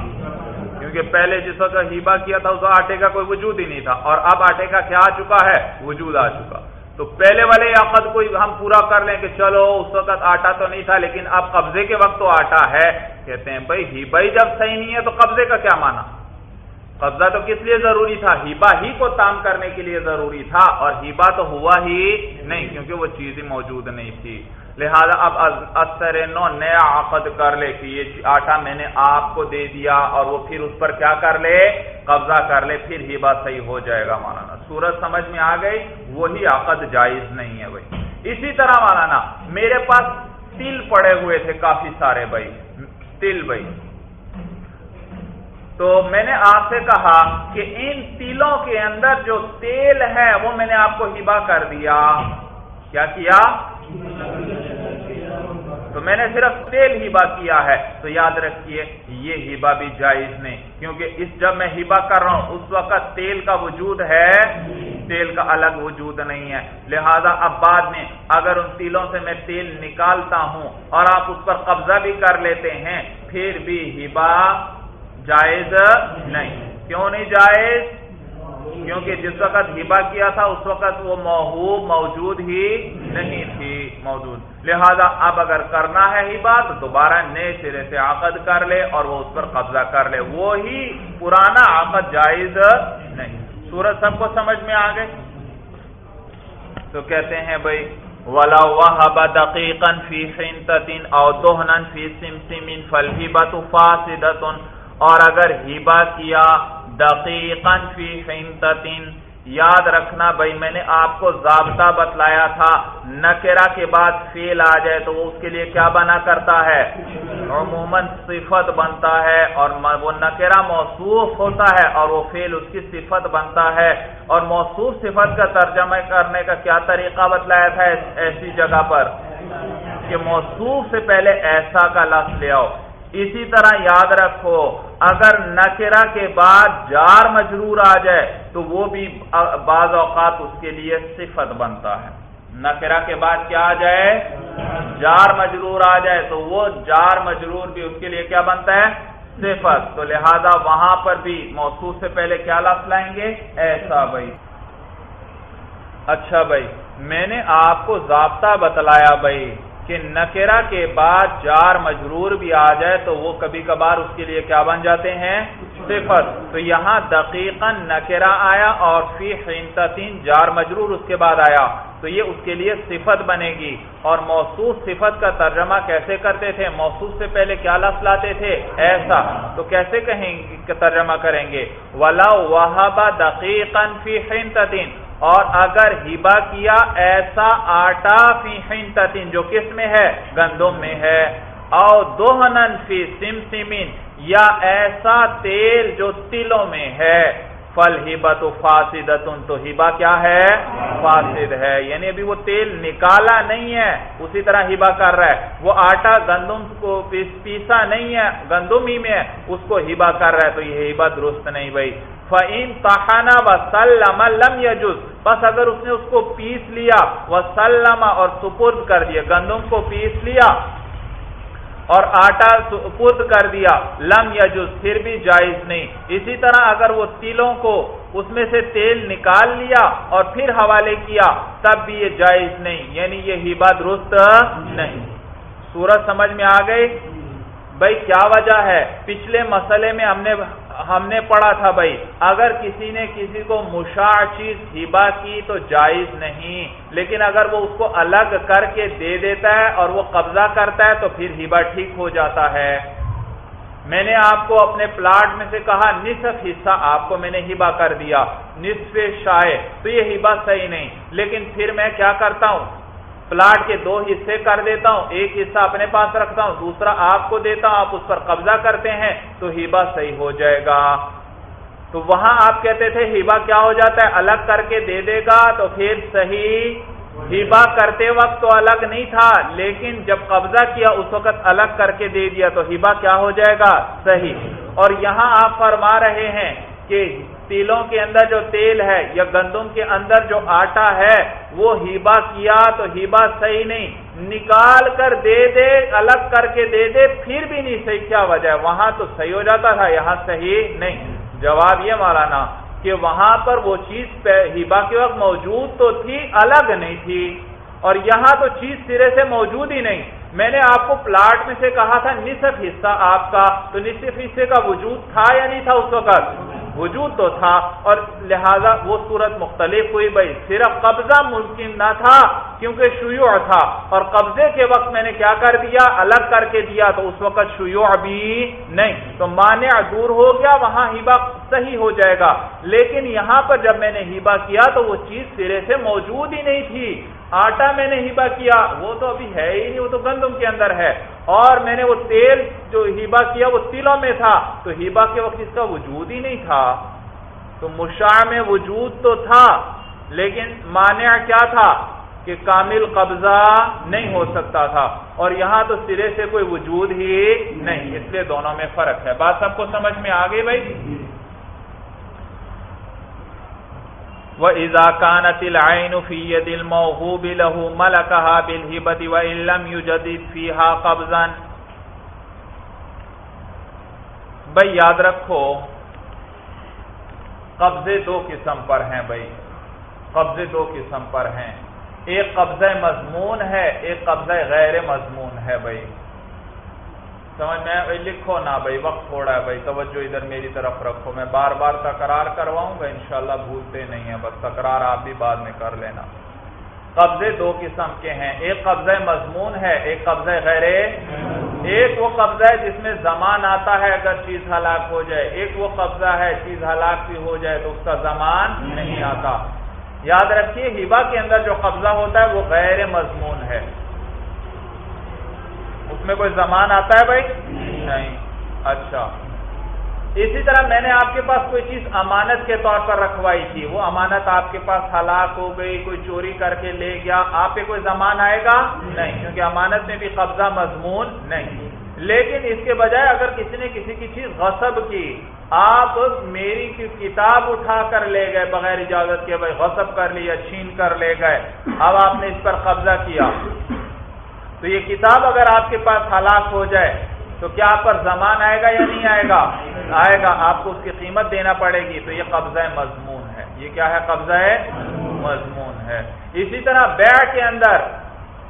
کیونکہ پہلے جس وقت ہیبا کیا تھا، اس آٹے کا کوئی وجود ہی نہیں تھا۔ اور اب آٹے کا کیا آ چکا ہے؟ وجود آ چکا۔ تو پہلے والے عقد کوئی ہم پورا کر لیں کہ چلو، اس وقت آٹا تو نہیں تھا، لیکن اب قبضے کے وقت تو آٹا ہے۔ کہتے ہیں، بھائی ہیبا ہی جب صحیح نہیں ہے تو قبضے کا کیا مانا قبضہ تو کس لیے ضروری تھا؟ ہیبا ہی کو تام کرنے کے لیے ضروری تھا اور ہیبا تو ہوا ہی نہیں کیونکہ وہ چیز موجود نہیں تھی۔ لہذا اب اثر نو نیا عقد کر لے کہ یہ آٹا میں نے آپ کو دے دیا اور وہ پھر اس پر کیا کر لے؟ قبضہ کر لے، پھر ہیبا صحیح ہو جائے گا مولانا۔ سورج سمجھ میں آ گئی، وہی عقد جائز نہیں ہے بھائی۔ اسی طرح مولانا، میرے پاس تل پڑے ہوئے تھے کافی سارے بھائی۔ تل بھائی۔ تو میں نے آپ سے کہا کہ ان تیلوں کے اندر جو تیل ہے وہ میں نے آپ کو ہبا کر دیا۔ کیا کیا؟ تو میں نے صرف تیل ہبا کیا ہے۔ تو یاد رکھیے، یہ ہبا بھی جائز نہیں، کیونکہ اس جب میں ہبا کر رہا ہوں، اس وقت تیل کا وجود ہے۔ تیل کا الگ وجود نہیں ہے۔ لہذا اب بعد میں اگر ان تیلوں سے میں تیل نکالتا ہوں اور آپ اس پر قبضہ بھی کر لیتے ہیں، پھر بھی ہبا جائز نہیں۔ کیوں نہیں جائز؟ کیونکہ جس وقت ہبا کیا تھا، اس وقت وہ محبوب موجود ہی نہیں تھی، موجود۔ لہذا اب اگر کرنا ہے ہبا تو دوبارہ نئے سرے سے عقد کر لے اور وہ اس پر قبضہ کر لے۔ وہی پرانا عقد جائز نہیں۔ سورج سب کو سمجھ میں آ گئے تو کہتے ہیں بھائی ولا وهب دقيقا في حنطه او دهنا في سمسم فالهبه فاسده اور اگر ہبا کیا دقیقا فی حنطه یاد رکھنا بھائی، میں نے آپ کو ضابطہ بتلایا تھا نکرا کے بعد فیل آ جائے تو وہ اس کے لیے کیا بنا کرتا ہے؟ عموماً صفت بنتا ہے اور وہ نکرا موصوف ہوتا ہے اور وہ فیل اس کی صفت بنتا ہے۔ اور موصوف صفت کا ترجمہ کرنے کا کیا طریقہ بتلایا تھا ایسی جگہ پر؟ کہ موصوف سے پہلے ایسا کا لفظ لے آؤ۔ اسی طرح یاد رکھو، اگر نکرا کے بعد جار مجرور آ جائے، تو وہ بھی بعض اوقات اس کے لیے صفت بنتا ہے۔ نکرا کے بعد کیا آ جائے؟ جار مجرور آ جائے، تو وہ جار مجرور بھی اس کے لیے کیا بنتا ہے؟ صفت۔ تو لہذا وہاں پر بھی محسوس سے پہلے کیا لفظ لائیں گے؟ ایسا بھائی۔ اچھا بھائی، میں نے آپ کو ضابطہ بتلایا بھائی۔ کہ نکرا کے بعد جار مجرور بھی آ جائے تو وہ کبھی کبھار اس کے لیے کیا بن جاتے ہیں؟ صفت تو یہاں دقیقا نکرا آیا اور فی حنتین جار مجرور اس کے بعد آیا۔ تو یہ اس کے لیے صفت بنے گی۔ اور موصوف صفت کا ترجمہ کیسے کرتے تھے؟ موصوف سے پہلے کیا لفظ لاتے تھے؟ ایسا۔ تو کیسے کہیں گے ترجمہ کریں گے؟ ولا وہابا دقیقا فی حنتین اور اگر ہبا کیا ایسا آٹا فی حنتتن جو کس میں ہے؟ گندم میں ہے۔ او دوہنن فی سمسمین یا ایسا تیل جو تلوں میں ہے۔ فل ہبا تو فاسدتن تو ہبا کیا ہے؟ فاسد ہے۔ یعنی ابھی وہ تیل نکالا نہیں ہے، اسی طرح ہبا کر رہا ہے۔ وہ آٹا گندم کو پیسا نہیں ہے، گندم ہی میں ہے، اس کو ہبا کر رہا ہے، تو یہ ہبا درست نہیں بھائی۔ فعین تاخانہ و سلم لم یجز بس اگر اس نے اس کو پیس لیا وہ اور سپرد کر دیا، گندم کو پیس لیا اور آٹا سپرد کر دیا۔ لم یجز پھر بھی جائز نہیں۔ اسی طرح اگر وہ تیلوں کو اس میں سے تیل نکال لیا اور پھر حوالے کیا، تب بھی یہ جائز نہیں۔ یعنی یہ ہبا درست نہیں۔ سورج سمجھ میں آ گئی بھائی کیا وجہ ہے؟ پچھلے مسئلے میں ہم نے ہم نے پڑھا تھا بھائی، اگر کسی نے کسی کو مشاع چیز ہبا کی تو جائز نہیں، لیکن اگر وہ اس کو الگ کر کے دے دیتا ہے اور وہ قبضہ کرتا ہے تو پھر ہبا ٹھیک ہو جاتا ہے۔ میں نے آپ کو اپنے پلاٹ میں سے کہا، نصف حصہ آپ کو میں نے ہبا کر دیا، نصف شائع، تو یہ ہبا صحیح نہیں، لیکن پھر میں کیا کرتا ہوں؟ پلاٹ کے دو حصے کر دیتا ہوں، ایک حصہ اپنے پاس رکھتا ہوں، دوسرا آپ کو دیتا ہوں، آپ اس پر قبضہ کرتے ہیں تو ہیبا صحیح ہو جائے گا۔ تو وہاں آپ کہتے تھے ہیبا کیا ہو جاتا ہے؟ الگ کر کے دے دے گا تو پھر صحیح۔ ہیبا کرتے وقت تو الگ نہیں تھا، لیکن جب قبضہ کیا، اس وقت الگ کر کے دے دیا تو ہیبا کیا ہو جائے گا؟ صحیح۔ اور یہاں آپ فرما رہے ہیں کہ تیلوں کے اندر جو تیل ہے یا گندم کے اندر جو آٹا ہے، وہ ہیبا کیا تو ہیبا صحیح نہیں۔ نکال کر دے دے، الگ کر کے دے دے، پھر بھی نہیں صحیح، کیا وجہ ہے؟ وہاں تو صحیح ہو جاتا تھا، یہاں صحیح نہیں۔ جواب یہ مولانا کہ وہاں پر وہ چیز ہیبا کے وقت موجود تو تھی، الگ نہیں تھی۔ اور یہاں تو چیز سرے سے موجود ہی نہیں۔ میں نے آپ کو پلاٹ میں سے کہا تھا، نصف حصہ آپ کا۔ تو نصف حصے کا وجود تھا یا نہیں تھا اس وقت؟ وجود تو تھا اور لہذا وہ صورت مختلف ہوئی بھائی۔ صرف قبضہ ممکن نہ تھا کیونکہ شیوع تھا۔ اور قبضے کے وقت میں نے کیا کر دیا؟ الگ کر کے دیا۔ تو اس وقت شیوع بھی نہیں۔ تو مانع دور ہو گیا، وہاں ہیبا صحیح ہو جائے گا۔ لیکن یہاں پر جب میں نے ہیبا کیا تو وہ چیز سرے سے موجود ہی نہیں تھی۔ آٹا میں نے ہیبا کیا، وہ تو ابھی ہے ہی نہیں، وہ تو گندم کے اندر ہے۔ اور میں نے وہ تیل جو ہیبا کیا، وہ تلوں میں تھا۔ تو ہیبا کے وقت اس کا وجود ہی نہیں تھا۔ تو مشاع میں وجود تو تھا، لیکن مانع کیا تھا کہ کامل قبضہ نہیں ہو سکتا تھا۔ اور یہاں تو سرے سے کوئی وجود ہی نہیں، اس لیے دونوں میں فرق ہے۔ بات سب کو سمجھ میں آ گئی بھائی؟ وہ ازاکان تل آئین فی دل محبوب لہو مل کہا بل ہی بدی و علم بھائی یاد رکھو، قبضے دو قسم پر ہیں بھائی۔ قبضے دو قسم پر ہیں۔ ایک قبضہ مضمون ہے، ایک قبضہ غیر مضمون ہے بھائی۔ سمجھ میں لکھو نا بھائی، وقت تھوڑا ہے بھائی، توجہ ادھر میری طرف رکھو۔ میں بار بار تکرار کرواؤں گا، انشاءاللہ بھولتے نہیں ہیں، بس تکرار آپ بھی بعد میں کر لینا۔ قبضے دو قسم کے ہیں، ایک قبضہ مضمون ہے، ایک قبضہ غیر۔ ایک وہ قبضہ ہے جس میں زمان آتا ہے اگر چیز ہلاک ہو جائے۔ ایک وہ قبضہ ہے، چیز ہلاک بھی ہو جائے تو اس کا زمان نہیں آتا۔ یاد رکھیے ہبا کے اندر جو قبضہ ہوتا ہے وہ غیر مضمون ہے۔ اس میں کوئی زمان آتا ہے بھائی؟ نہیں۔ اچھا۔ اسی طرح میں نے آپ کے پاس کوئی چیز امانت کے طور پر رکھوائی تھی، وہ امانت آپ کے پاس ہلاک ہو گئی، کوئی چوری کر کے لے گیا، آپ پہ کوئی زمان آئے گا؟ نہیں، کیونکہ امانت میں بھی قبضہ مضمون نہیں۔ لیکن اس کے بجائے اگر کسی نے کسی کی چیز غصب کی، آپ میری کتاب اٹھا کر لے گئے بغیر اجازت کے، بھائی غصب کر لیا چھین کر لے گئے، اب آپ نے اس پر قبضہ کیا۔ تو یہ کتاب اگر آپ کے پاس ہلاک ہو جائے تو کیا آپ پر زمان آئے گا یا نہیں آئے گا؟ آئے گا، آپ کو اس کی قیمت دینا پڑے گی۔ تو یہ قبضہ مضمون ہے۔ یہ کیا ہے؟ قبضہ مضمون ہے۔ اسی طرح بیع کے اندر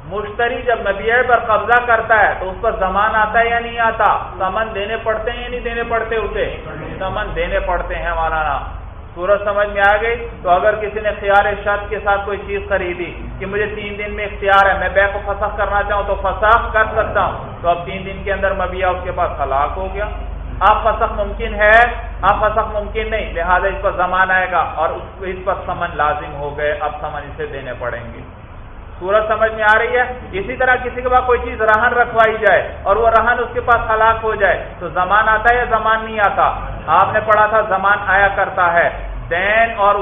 مشتری جب نبیع پر قبضہ کرتا ہے تو اس پر زمان آتا ہے یا نہیں آتا؟ سمن دینے پڑتے ہیں یا نہیں دینے پڑتے؟ اسے سمن دینے پڑتے ہیں مولانا۔ سورج سمجھ میں آ گئی تو اگر کسی نے خیال شرط کے ساتھ کوئی چیز خریدی کہ مجھے تین دن میں اختیار ہے، میں بے کو فسخ کرنا چاہوں تو فسخ کر سکتا ہوں۔ تو اب تین دن کے اندر مبیا اس کے پاس ہلاک ہو گیا۔ آپ فسخ ممکن ہے آپ فسخ ممکن نہیں، لہٰذا اس پر زمان آئے گا اور اس پر سمن لازم ہو گئے، اب سمن اسے دینے پڑیں گے۔ سورج سمجھ میں آ رہی ہے، اسی طرح کسی کے پاس کوئی چیز رہن رکھوائی جائے اور وہ رہن اس کے پاس ہلاک ہو جائے، تو زمان آتا ہے یا زمان نہیں آتا؟ آپ نے پڑھا تھا زمان آیا کرتا ہے۔ دین اور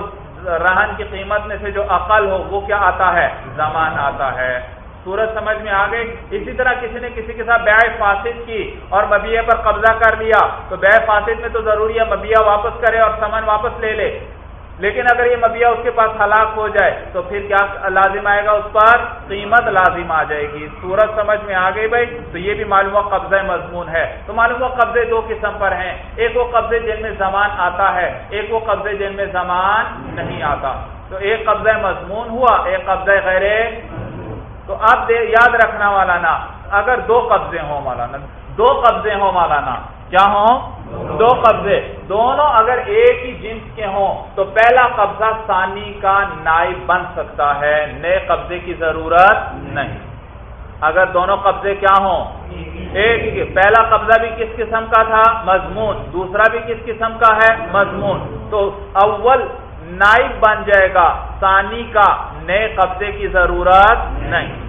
رہن کی قیمت میں سے جو عقل ہو، وہ کیا آتا ہے؟ زمان آتا ہے۔ سورج سمجھ میں آ گئی۔ اسی طرح کسی نے کسی کے ساتھ بیع فاسد کی اور مبیے پر قبضہ کر لیا، تو بیع فاسد میں تو ضروری ہے مبیہ واپس کرے اور سمن واپس لے لے۔ لیکن اگر یہ مبیا اس کے پاس ہلاک ہو جائے تو پھر کیا لازم آئے گا اس پر؟ قیمت لازم آ جائے گی۔ سورج سمجھ میں آ گئی بھائی، تو یہ بھی معلوم قبضہ مضمون ہے۔ تو معلوم قبضے دو قسم پر ہیں۔ ایک وہ قبضے جن میں زمان آتا ہے، ایک وہ قبضے جن میں زمان نہیں آتا۔ تو ایک قبضہ مضمون ہوا، ایک قبضہ غیر۔ تو اب یاد رکھنا والا نا، اگر دو قبضے ہوں مولانا دو قبضے ہوں مولانا کیا ہوں؟ دو قبضے۔ دونوں اگر ایک ہی جنس کے ہوں، تو پہلا قبضہ ثانی کا نائب بن سکتا ہے۔ نئے قبضے کی ضرورت نہیں۔ اگر دونوں قبضے کیا ہوں؟ ایک پہلا قبضہ بھی کس قسم کا تھا؟ مضمون۔ دوسرا بھی کس قسم کا ہے؟ مضمون۔ تو اول نائب بن جائے گا، ثانی کا۔ نئے قبضے کی ضرورت نہیں۔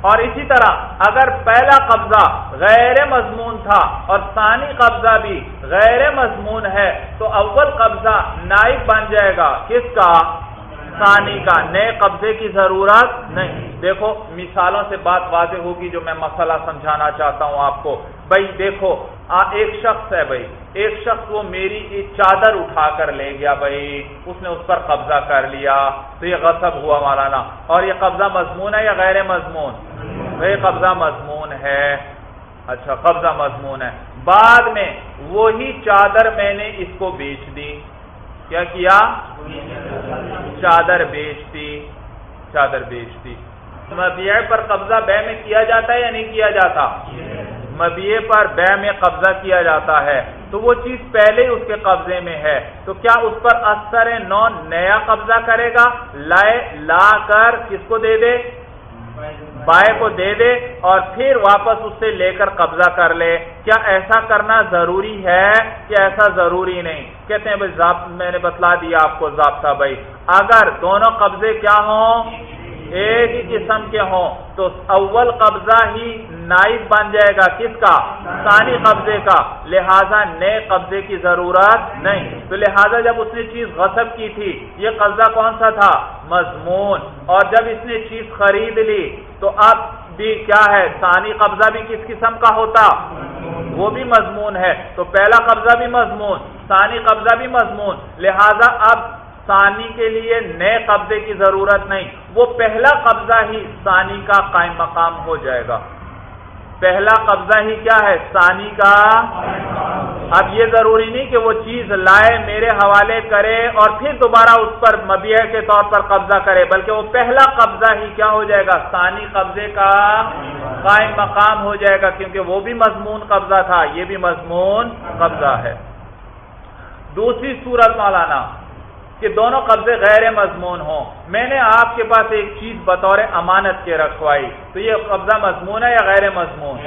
اور اسی طرح اگر پہلا قبضہ غیر مضمون تھا اور ثانی قبضہ بھی غیر مضمون ہے تو اول قبضہ نائب بن جائے گا. کس کا؟ ثانی کا نئے قبضے کی ضرورت نہیں۔ دیکھو، مثالوں سے بات واضح ہوگی جو میں مسئلہ سمجھانا چاہتا ہوں آپ کو۔ بھائی، دیکھو، آ، ایک شخص ہے بھائی۔ ایک شخص وہ میری چادر اٹھا کر لے گیا بھائی۔ اس نے اس پر قبضہ کر لیا۔ تو یہ غصب ہوا مولانا۔ اور یہ قبضہ مضمون ہے یا غیر مضمون؟ یہ قبضہ مضمون ہے۔ اچھا قبضہ مضمون ہے۔ بعد میں وہی چادر میں نے اس کو بیچ دی۔ کیا کیا؟ چادر بیچتی چادر بیچتی۔ مبیع پر قبضہ بے میں کیا جاتا ہے یا نہیں کیا جاتا؟ مبیے پر بے میں قبضہ کیا جاتا ہے۔ تو وہ چیز پہلے ہی اس کے قبضے میں ہے۔ تو کیا اس پر اثر نو نیا قبضہ کرے گا؟ لائے، لا کر، کس کو دے دے؟ بائے کو دے دے اور پھر واپس اس سے لے کر قبضہ کر لے۔ کیا ایسا کرنا ضروری ہے کہ ایسا ضروری نہیں؟ کہتے ہیں بھائی میں نے بتلا دیا آپ کو ضابطہ بھائی۔ اگر دونوں قبضے کیا ہوں؟ ایک ہی قسم کے ہوں تو اول قبضہ ہی نائب بن جائے گا کس کا؟ ثانی قبضے کا۔ لہذا نئے قبضے کی ضرورت نہیں۔ تو لہذا جب اس نے چیز غصب کی تھی، یہ قبضہ کون سا تھا؟ مضمون۔ اور جب اس نے چیز خرید لی، تو اب بھی کیا ہے؟ ثانی قبضہ بھی کس قسم کا ہوتا؟ وہ بھی مضمون ہے۔ تو پہلا قبضہ بھی مضمون، ثانی قبضہ بھی مضمون۔ لہذا اب ثانی کے لیے نئے قبضے کی ضرورت نہیں۔ وہ پہلا قبضہ ہی ثانی کا قائم مقام ہو جائے گا۔ پہلا قبضہ ہی کیا ہے؟ ثانی کا۔ اب یہ ضروری نہیں کہ وہ چیز لائے، میرے حوالے کرے اور پھر دوبارہ اس پر مبیہ کے طور پر قبضہ کرے، بلکہ وہ پہلا قبضہ ہی کیا ہو جائے گا؟ ثانی قبضے کا قائم مقام ہو جائے گا، کیونکہ وہ بھی مضمون قبضہ تھا، یہ بھی مضمون قبضہ ہے۔ دوسری صورت مولانا کہ دونوں قبضے غیر مضمون ہوں۔ میں نے آپ کے پاس ایک چیز بطور امانت کے رکھوائی۔ تو یہ قبضہ مضمون ہے یا غیر مضمون؟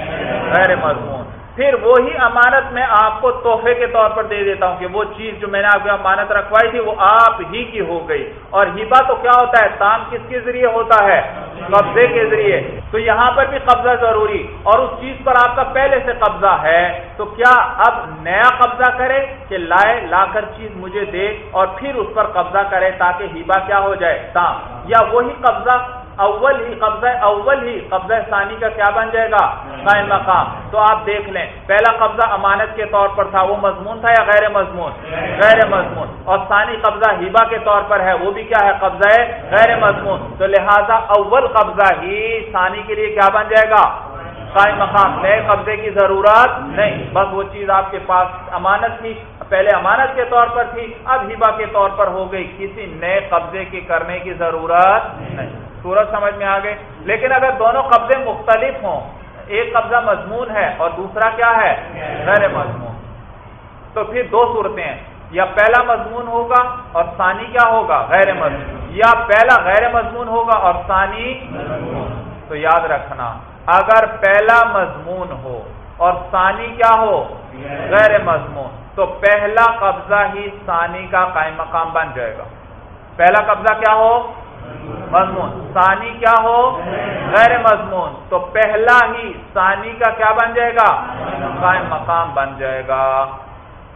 غیر مضمون۔ پھر وہی امانت میں آپ کو تحفے کے طور پر دے دیتا ہوں کہ وہ چیز جو میں نے آپ کو امانت رکھوائی تھی وہ آپ ہی کی ہو گئی۔ اور ہیبا تو کیا ہوتا ہے؟ تام کس کے ذریعے ہوتا ہے؟ قبضے کے ذریعے۔ تو یہاں پر بھی قبضہ ضروری۔ اور اس چیز پر آپ کا پہلے سے قبضہ ہے۔ تو کیا اب نیا قبضہ کرے کہ لائے، لا کر چیز مجھے دے اور پھر اس پر قبضہ کرے تاکہ ہیبا کیا ہو جائے؟ تام یا وہی قبضہ اول ہی قبضہ اول ہی قبضہ ثانی کا کیا بن جائے گا؟ قائم مقام تو آپ دیکھ لیں، پہلا قبضہ امانت کے طور پر تھا، وہ مضمون تھا یا غیر مضمون؟ غیر مضمون۔ اور ثانی قبضہ ہیبا کے طور پر ہے، وہ بھی کیا ہے، قبضہ ہے، غیر مضمون۔ تو لہذا اول قبضہ ہی ثانی کے لیے کیا بن جائے گا؟ قائم مقام۔ نئے قبضے کی ضرورت نہیں۔ بس وہ چیز آپ کے پاس امانت تھی، پہلے امانت کے طور پر تھی، اب ہیبا کے طور پر ہو گئی۔ کسی نئے قبضے کی کرنے کی ضرورت نہیں۔ سورج سمجھ میں آ گئے۔ لیکن اگر دونوں قبضے مختلف ہوں، ایک قبضہ مضمون ہے اور دوسرا کیا ہے؟ غیر مضمون۔ تو پھر دو صورتیں ہیں۔ یا پہلا مضمون ہوگا اور ثانی کیا ہوگا؟ غیر مضمون۔ یا پہلا غیر مضمون ہوگا اور ثانی تو یاد رکھنا، اگر پہلا مضمون ہو اور ثانی کیا ہو؟ غیر مضمون۔ تو پہلا قبضہ ہی ثانی کا قائم مقام بن جائے گا۔ پہلا قبضہ کیا ہو؟ مضمون۔ ثانی کیا ہو؟ غیر مضمون۔ تو پہلا ہی ثانی کا کیا بن جائے گا؟ قائم مقام بن جائے گا۔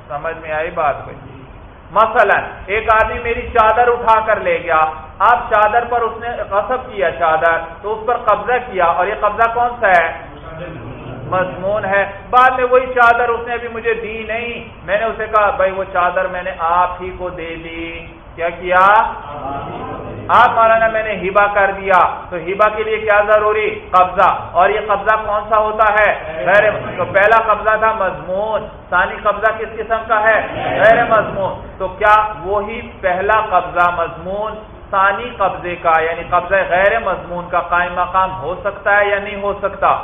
سمجھ میں آئی بات بھائی؟ مثلا ایک آدمی میری چادر اٹھا کر لے گیا۔ اب چادر پر اس نے غصب کیا چادر، تو اس پر قبضہ کیا۔ اور یہ قبضہ کون سا ہے؟ مضمون ہے۔ بعد میں وہی چادر اس نے ابھی مجھے دی نہیں۔ میں نے اسے کہا، بھائی وہ چادر میں نے آپ ہی کو دے دی۔ کیا کیا؟ آپ مولانا میں نے ہیبا کر دیا، تو ہیبا کے لیے کیا ضروری؟ قبضہ۔ اور یہ قبضہ کون سا ہوتا ہے؟ غیر تو پہلا قبضہ تھا مضمون۔ ثانی قبضہ کس قسم کا ہے؟ غیر مضمون۔ تو کیا وہی پہلا قبضہ مضمون ثانی قبضے کا یعنی قبضہ غیر مضمون کا قائم مقام ہو سکتا ہے یا نہیں ہو سکتا؟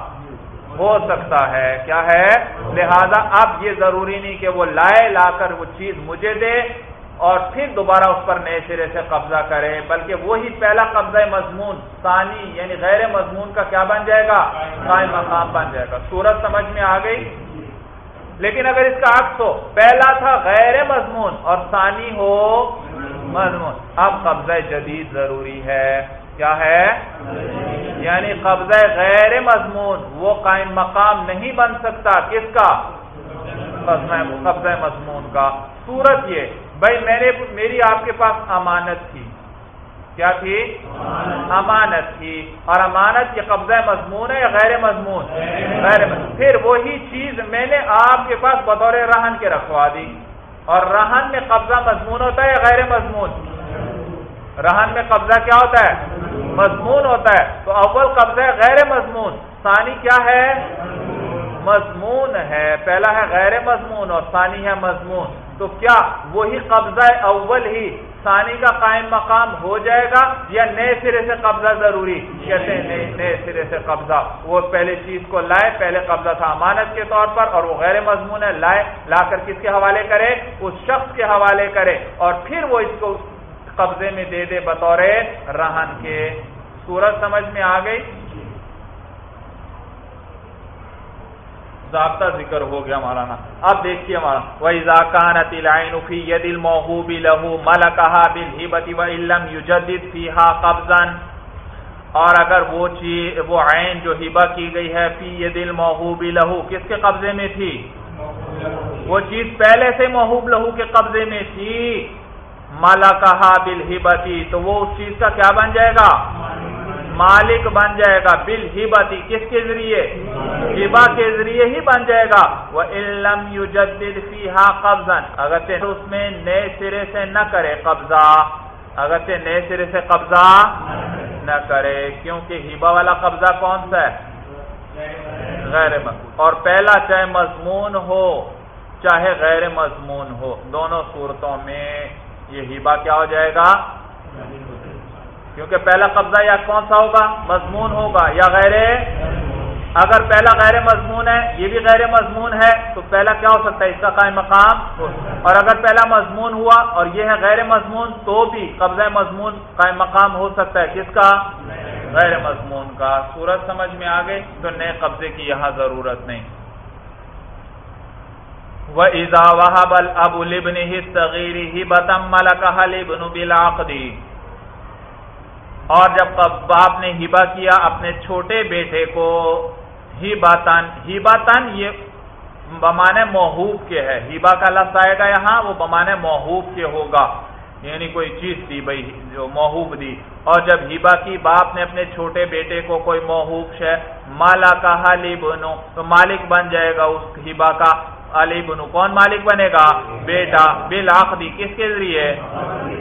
ہو سکتا ہے۔ کیا ہے؟ لہذا اب یہ ضروری نہیں کہ وہ لائے، لا کر وہ چیز مجھے دے اور پھر دوبارہ اس پر نئے سرے سے قبضہ کرے بلکہ وہی پہلا قبضہ مضمون، ثانی یعنی غیر مضمون کا کیا بن جائے گا؟ قائم مقام بن جائے گا۔ صورت سمجھ میں آ گئی؟ لیکن اگر اس کا عکس ہو، پہلا تھا غیر مضمون اور ثانی ہو مضمون۔ اب قبضہ جدید ضروری ہے۔ کیا ہے؟ یعنی قبضہ غیر مضمون، وہ قائم مقام نہیں بن سکتا۔ کس کا؟ قبضہ مضمون کا۔ صورت یہ بھائی میں نے میری آپ کے پاس امانت تھی۔ کیا تھی؟ امانت۔ تھی۔ اور امانت کے قبضہ مضمون ہے یا غیر مضمون؟ غیر مضمون۔ پھر وہی چیز میں نے آپ کے پاس بطور رہن کے رکھوا دی۔ اور رہن میں قبضہ مضمون ہوتا ہے یا غیر مضمون؟ رہن میں قبضہ کیا ہوتا ہے؟ مضمون ہوتا ہے۔ تو اول قبضہ غیر مضمون۔ ثانی کیا ہے؟ مضمون ہے۔ پہلا ہے غیر مضمون اور ثانی ہے مضمون۔ تو کیا وہی قبضہ اول ہی ثانی کا قائم مقام ہو جائے گا یا نئے سرے سے قبضہ ضروری؟ کہتے ہیں نئے سرے سے قبضہ۔ وہ پہلے چیز کو لائے، پہلے قبضہ تھا امانت کے طور پر اور وہ غیر مضمون ہے، لائے، لا کر کس کے حوالے کرے؟ اس شخص کے حوالے کرے اور پھر وہ اس کو قبضے میں دے دے بطور رہن کے۔ صورت سمجھ میں آ گئی؟ ضابطہ ذکر ہو گیا مولانا۔ اب دیکھیے ہمارا وہی ذاکان تلائن فی ید المحوب لہو ملکہ بالہبت و علم یجدد فیہا قبضا۔ اور اگر وہ چیز وہ عین جو ہبا کی گئی ہے فی یہ دل لہو کس کے قبضے میں تھی؟ وہ چیز پہلے سے محوب لہو کے قبضے میں تھی۔ مالا کہا بل تو وہ اس چیز کا کیا بن جائے گا؟ مالک بن جائے گا بل ہبتی، کس کے ذریعے؟ ہبا کے ذریعے ہی بن جائے گا۔ وہ علم یو قبضن اگر اس میں نئے سرے سے نہ کرے قبضہ، اگر نئے سرے سے قبضہ نہ کرے، کیونکہ ہیبا والا قبضہ کون سا ہے؟ غیر مضمون اور پہلا چاہے مضمون ہو، چاہے غیر مضمون ہو، دونوں صورتوں میں یہ ہیبا کیا ہو جائے گا؟ کیونکہ پہلا قبضہ یا کون سا ہوگا؟ مضمون ہوگا، یا غیر اگر پہلا غیر مضمون ہے، یہ بھی غیر مضمون ہے، تو پہلا کیا ہو سکتا ہے؟ اس کا قائم مقام۔ اور اگر پہلا مضمون ہوا اور یہ ہے غیر مضمون، تو بھی قبضہ مضمون قائم مقام ہو سکتا ہے۔ کس کا؟ غیر مضمون کا۔ صورت سمجھ میں آ گئی تو نئے قبضے کی یہاں ضرورت نہیں۔ وہ ایزا بل ابو لبن ہی صغیری ہی بتم ملکہ بلاقدی اور جب باپ نے ہبا کیا اپنے چھوٹے بیٹے کو ہیبا تن ہیبا تن یہ بمانے محوب کے ہے۔ ہیبا کا لفظ آئے گا یہاں، وہ بمانے محوب کے ہوگا۔ یعنی کوئی چیز تھی بھائی جو محوب دی۔ اور جب ہیبا کی باپ نے اپنے چھوٹے بیٹے کو کوئی محوب شہ مالا کا حالی بنو تو مالک بن جائے گا اس ہیبا کا۔ علی بنو کون مالک بنے گا؟ بیٹا بلاخدی کس کے ذریعے؟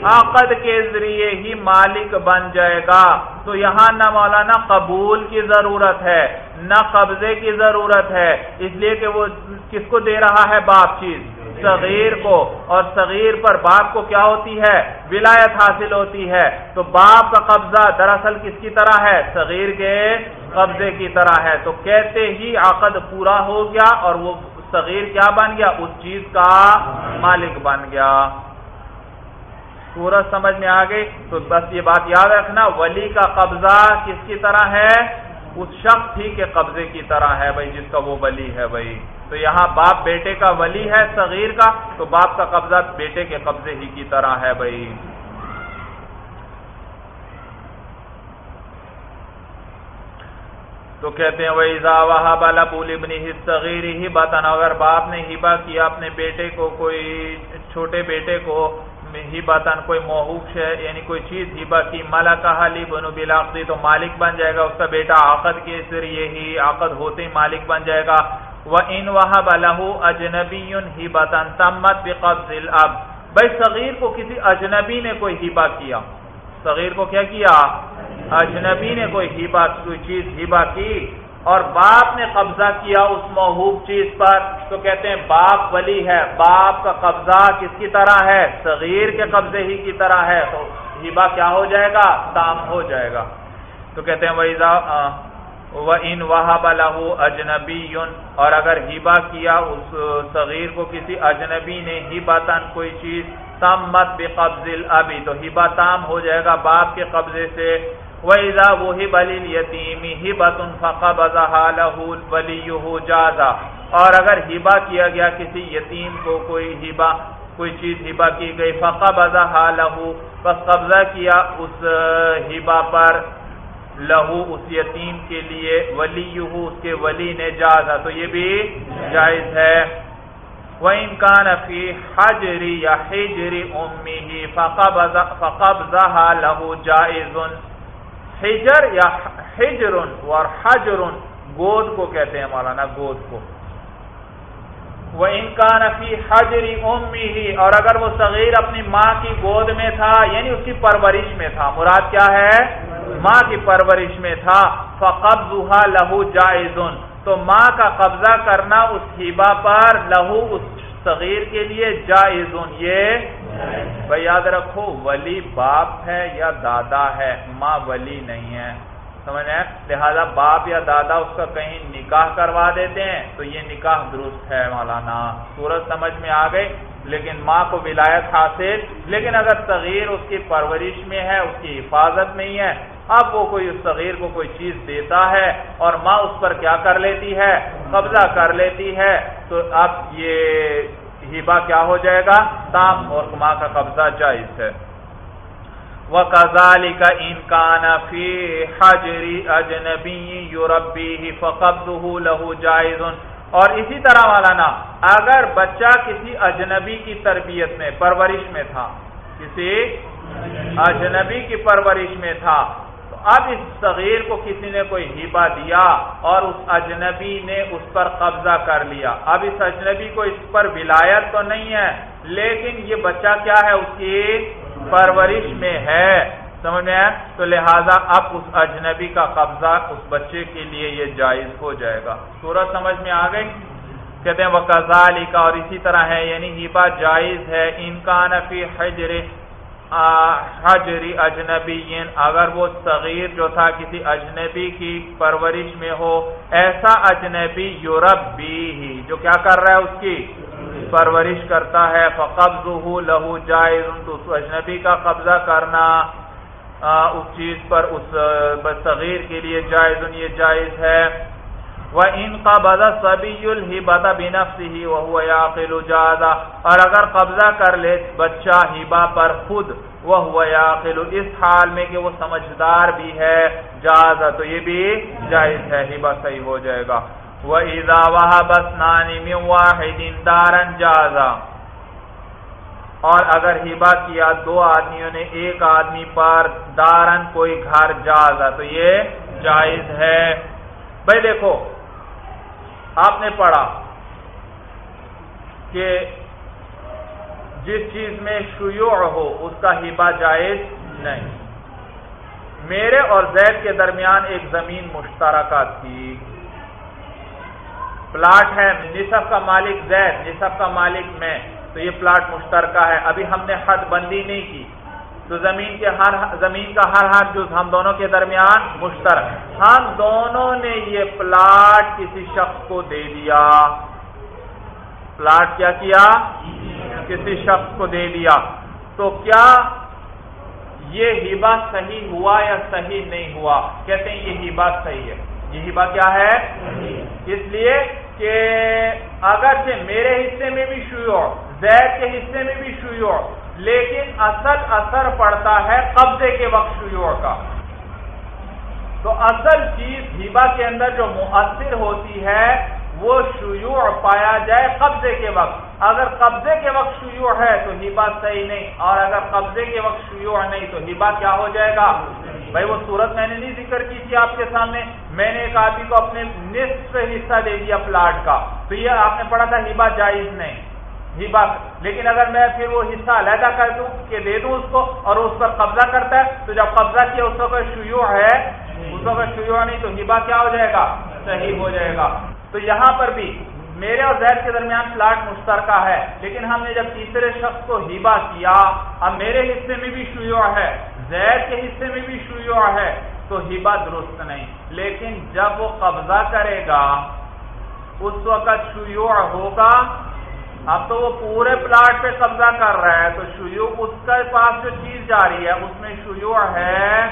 عقد کے ذریعے ہی مالک بن جائے گا۔ تو یہاں نہ مولانا قبول کی ضرورت ہے، نہ قبضے کی ضرورت ہے۔ اس لیے کہ وہ کس کو دے رہا ہے؟ باپ چیز۔ صغیر کو۔ اور صغیر پر باپ کو کیا ہوتی ہے؟ ولایت حاصل ہوتی ہے۔ تو باپ کا قبضہ دراصل کس کی طرح ہے؟ صغیر کے قبضے کی طرح ہے۔ تو کہتے ہی عقد پورا ہو گیا اور وہ صغیر کیا بن گیا؟ اس چیز کا مالک بن گیا۔ سورج سمجھ میں آ گئی تو بس یہ بات یاد رکھنا، ولی کا قبضہ کس کی طرح ہے؟ اس شخص ہی کے قبضے کی طرح ہے بھائی، جس کا وہ ولی ہے بھائی۔ تو یہاں باپ بیٹے کا ولی ہے، صغیر کا، تو باپ کا قبضہ بیٹے کے قبضے ہی کی طرح ہے بھائی۔ تو کہتے ہیں وہی واہ بالا پولی بنی صغیر ہی بتانا اگر باپ نے ہبا کیا اپنے بیٹے کو، کوئی چھوٹے بیٹے کو ہی بتان کوئی محوق ہے یعنی کوئی چیز ہبا کی مالا کہا لی بنو بلاقی تو مالک بن جائے گا، اس کا بیٹا عقد کے ذریعے ہی عقد ہوتے ہی مالک بن جائے گا۔ وہ ان وہ بلح اجنبی ہی بتان تمت بقبض اب بھائی صغیر کو کسی اجنبی نے کوئی ہبا کیا۔ صغیر کو کیا کیا؟ اجنبی نے کوئی ہیبا کوئی چیز ہیبا کی اور باپ نے قبضہ کیا اس محوب چیز پر تو کہتے ہیں باپ ولی ہے، باپ کا قبضہ کس کی طرح ہے؟ صغیر کے قبضے ہی کی طرح ہے، تو ہیبا کیا ہو جائے گا؟ تام ہو جائے گا۔ تو کہتے ہیں وہ ان لہو اجنبی اور اگر ہیبا کیا اس صغیر کو کسی اجنبی نے ہیبا تن کوئی چیز تم مت بے قبض ابھی تو ہیبا تام ہو جائے گا باپ کے قبضے سے۔ وَإِذَا وُهِبَ لِلْيَتِيمِ هِبَةٌ فَقَبَضَهَا لَهُ وَلِيُّهُ جَازَ اور اگر ہبا کیا گیا کسی یتیم کو کوئی ہبا کوئی چیز ہبا کی گئی، فَقَبَضَهَا لَهُ۔ پس قبضہ کیا اس ہبا پر لہو، اس یتیم کے لیے۔ ولی اس کے ولی نے جازا۔ تو یہ بھی جائز ہے۔ وَإِن كَانَ فِي حَجْرِ يَا حِجْرِ أُمِّهِ فَقَبْضَهَا لَهُ جَائِزٌ۔ حجر یا حجر اور حجر گود کو کہتے ہیں مولانا، گود کو۔ وہ انکان فی حجری امی ہی اور اگر وہ صغیر اپنی ماں کی گود میں تھا یعنی اس کی پرورش میں تھا۔ مراد کیا ہے؟ ماں کی پرورش میں تھا۔ فقب لہو جائز تو ماں کا قبضہ کرنا اس ہیبا پر، لہو اس صغیر کے لیے جائز یہ بھائی یاد رکھو، ولی باپ ہے یا دادا ہے، ماں ولی نہیں ہے۔ سمجھ لہذا باپ یا دادا اس کا کہیں نکاح کروا دیتے ہیں، تو یہ نکاح درست ہے مولانا۔ سورج سمجھ میں آ گئی، لیکن ماں کو ولایت حاصل۔ لیکن اگر صغیر اس کی پرورش میں ہے، اس کی حفاظت میں ہی ہے، اب وہ کوئی اس صغیر کو کوئی چیز دیتا ہے اور ماں اس پر کیا کر لیتی ہے؟ قبضہ کر لیتی ہے، تو اب یہ ہیبا کیا ہو جائے گا؟ تام اور ماں کا قبضہ جائز ہے۔ وَكَذَلِكَ إِن كَانَ فِي حَجْرِ أَجْنَبِيٍّ يُرَبِّيهِ فَقَبْضُهُ لَهُ جَائِزٌ۔ اور اسی طرح والا نا اگر بچہ کسی اجنبی کی تربیت میں، پرورش میں تھا، کسی اجنبی کی پرورش میں تھا تو اب اس صغیر کو کسی نے کوئی ہیبا دیا اور اس اجنبی نے اس پر قبضہ کر لیا۔ اب اس اجنبی کو اس پر ولایت تو نہیں ہے، لیکن یہ بچہ کیا ہے؟ اس کی پرورش میں ہے۔ سمجھ میں تو لہذا اب اس اجنبی کا قبضہ اس بچے کے لیے یہ جائز ہو جائے گا۔ سورج سمجھ میں آ گئی؟ کہتے ہیں وہ کزالی کا اور اسی طرح ہے یعنی ہیبا جائز ہے۔ انکان فی حجر حجری اجنبی اگر وہ صغیر جو تھا کسی اجنبی کی پرورش میں ہو، ایسا اجنبی یورپ بھی جو کیا کر رہا ہے اس کی؟ پرورش کرتا ہے۔ فقبض لہو جائز تو اس اجنبی کا قبضہ کرنا اس چیز پر، اس صغیر کے لیے جائز یہ جائز ہے۔ وہ ان کا بدا سبھی ہی بتا بینف وہ جازا اور اگر قبضہ کر لے بچہ ہیبا پر خود وہ ہوا اس حال میں کہ وہ سمجھدار بھی ہے، جازا تو یہ بھی جائز ہے ہیبا صحیح ہو جائے گا۔ وَإِذَا وَهَبَ اسْنَانِ مِنْ وَاحِدٍ دَارًا جَازًا۔ اور اگر ہبا کیا دو آدمیوں نے، ایک آدمی پر دارن کوئی گھر جازا تو یہ جائز ہے۔ بھائی دیکھو آپ نے پڑھا کہ جس چیز میں شیوع ہو، اس کا ہبا جائز نہیں۔ میرے اور زید کے درمیان ایک زمین مشترکہ تھی۔ پلاٹ ہے، نصف کا مالک زید، نصف کا مالک میں۔ تو یہ پلاٹ مشترکہ ہے۔ ابھی ہم نے حد بندی نہیں کی۔ تو زمین کے ہر زمین کا ہر ہر جز ہم دونوں کے درمیان مشترک ہم دونوں نے یہ پلاٹ کسی شخص کو دے دیا۔ پلاٹ کیا کیا؟ کسی شخص کو دے دیا۔ تو کیا یہ ہیبا صحیح ہوا یا صحیح نہیں ہوا؟ کہتے ہیں یہ ہیبا صحیح ہے۔ یہ ہیبا کیا ہے؟ اس لیے کہ اگر سے میرے حصے میں بھی شیوع زید کے حصے میں بھی شیوع لیکن اصل اثر پڑتا ہے قبضے کے وقت شیوع کا۔ تو اصل چیز ہیبا کے اندر جو مؤثر ہوتی ہے، وہ شیوع پایا جائے قبضے کے وقت۔ اگر قبضے کے وقت شیوع ہے تو ہیبا صحیح نہیں۔ اور اگر قبضے کے وقت شیوع نہیں تو ہیبا کیا ہو جائے گا؟ بھائی وہ صورت میں نے نہیں ذکر کی تھی آپ کے سامنے۔ میں نے ایک آدمی کو اپنے نصف حصہ دے دیا پلاٹ کا۔ تو یہ آپ نے پڑھا تھا ہیبا جائز نہیں۔ جی ہیبا لیکن اگر میں پھر وہ حصہ علیحدہ کر دوں کہ دے دوں اس کو اور اس پر قبضہ کرتا ہے، تو جب قبضہ کیا اس وقت شیوع ہے، اس وقت شیوع نہیں تو ہیبا کیا ہو جائے گا؟ صحیح ہو جائے گا۔ تو یہاں پر بھی میرے اور زید کے درمیان پلاٹ مشترکہ ہے، لیکن ہم نے جب تیسرے شخص کو ہیبا کیا، اب میرے حصے میں بھی شیوع ہے، زید کے حصے میں بھی شیوع ہے، تو ہیبا درست نہیں۔ لیکن جب وہ قبضہ کرے گا، اس وقت شیوع ہوگا اب تو وہ پورے پلاٹ پہ قبضہ کر رہا ہے، تو شیوع اس کے پاس جو چیز جا رہی ہے، اس میں شیوع ہے،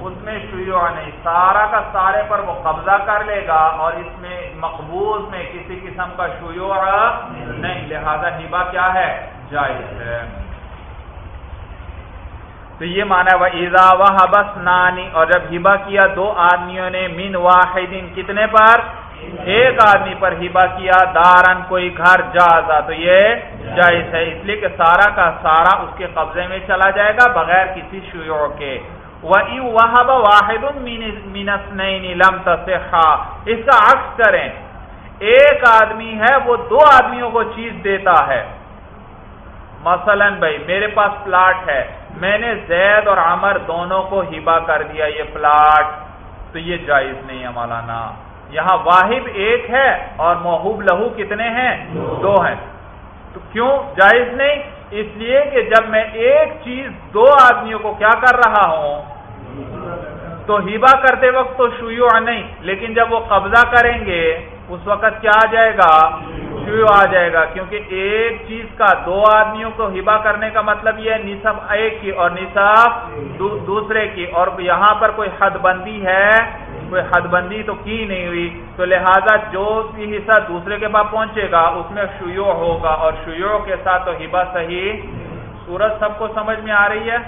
اس میں شیوع نہیں۔ سارا کا سارے پر وہ قبضہ کر لے گا اور اس میں مقبوض میں کسی قسم کا شیوع نہیں۔ لہذا ہیبا کیا ہے؟ جائز ہے۔ تو یہ مانا وہ ایزا وہ بس نانی اور جب ہبا کیا، دو آدمیوں نے من واحدین کتنے پر؟ ایک آدمی پر ہبا کیا دارن کوئی گھر جازا تو یہ جائز ہے۔ اس لیے کہ سارا کا سارا اس کے قبضے میں چلا جائے گا بغیر کسی شیوع کے۔ وہ واحد مینس نہیں لم تصحا۔ اس کا عکس کریں۔ ایک آدمی ہے، وہ دو آدمیوں کو چیز دیتا ہے۔ مثلا بھائی، میرے پاس پلاٹ ہے۔ میں نے زید اور عمر دونوں کو ہبا کر دیا، یہ پلاٹ۔ تو یہ جائز نہیں ہے مولانا۔ یہاں واحب ایک ہے اور محبوب لہو کتنے ہیں؟ دو ہیں۔ تو کیوں جائز نہیں؟ اس لیے کہ جب میں ایک چیز دو آدمیوں کو کیا کر رہا ہوں، تو ہیبا کرتے وقت تو شیوع نہیں، لیکن جب وہ قبضہ کریں گے، اس وقت کیا آ جائے گا؟ شیوع آ جائے گا، کیونکہ ایک چیز کا دو آدمیوں کو ہبا کرنے کا مطلب یہ ہے نصف ایک کی اور نصف دوسرے کی، اور یہاں پر کوئی حد بندی ہے کوئی حد بندی تو کی نہیں ہوئی، تو لہذا جو بھی حصہ دوسرے کے پاس پہنچے گا، اس میں شیوع ہوگا اور شیوع کے ساتھ تو ہبا صحیح سورج سب کو سمجھ میں آ رہی ہے؟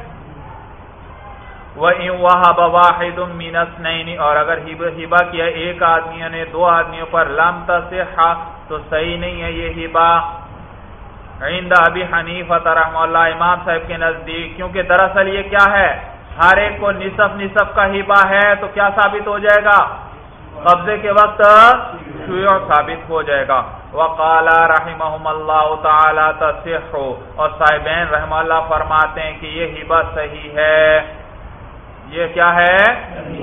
واحد مینس اور اگر ہبا کیا ایک آدمی نے دو آدمیوں پر لم تصح، تو صحیح نہیں ہے یہ ہبا عند ابی حنیفہ رحم اللہ، امام صاحب کے نزدیک، کیونکہ دراصل یہ کیا ہے؟ ہر ایک کو نصف نصف کا ہبا ہے تو کیا ثابت ہو جائے گا؟ قبضے کے وقت شیوع ثابت ہو جائے گا۔ وقال رحمهم اللہ تعالی تصح، اور صاحبین رحم اللہ فرماتے ہیں کہ یہ ہبا صحیح ہے۔ یہ کیا ہے؟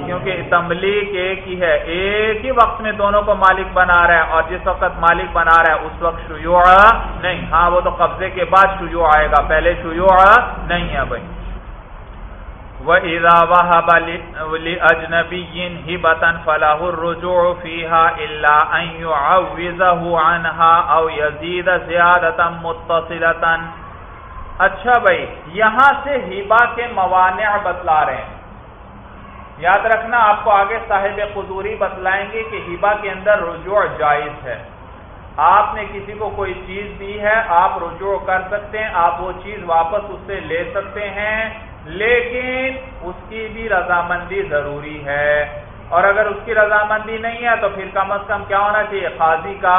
کیونکہ تملیغ ایک ہی ہے۔ ایک ہی وقت میں دونوں کو مالک بنا رہا ہے، اور جس وقت مالک بنا رہا ہے، اس وقت شیوع نہیں۔ ہاں وہ تو قبضے کے بعد شیوع آئے گا۔ پہلے شیوع نہیں ہے بھائی۔ وَإِذَا وَهَبَ لِأَجْنَبِيٍ هِبَةً فَلَهُ الرُّجُوعُ فِيهَا إِلَّا أَن يُعَوِّزَهُ عَنْهَا أَوْ يَزِيدَ زِيَادَةً مُتَّصِلَةً۔ اچھا بھائی، یہاں سے ہبا کے موانع بتلا رہے ہیں۔ یاد رکھنا، آپ کو آگے صاحب قدوری بتلائیں گے کہ ہبا کے اندر رجوع جائز ہے۔ آپ نے کسی کو کوئی چیز دی ہے، آپ رجوع کر سکتے ہیں، آپ وہ چیز واپس اس سے لے سکتے ہیں۔ لیکن اس کی بھی رضامندی ضروری ہے۔ اور اگر اس کی رضامندی نہیں ہے تو پھر کم از کم کیا ہونا چاہیے؟ قاضی کا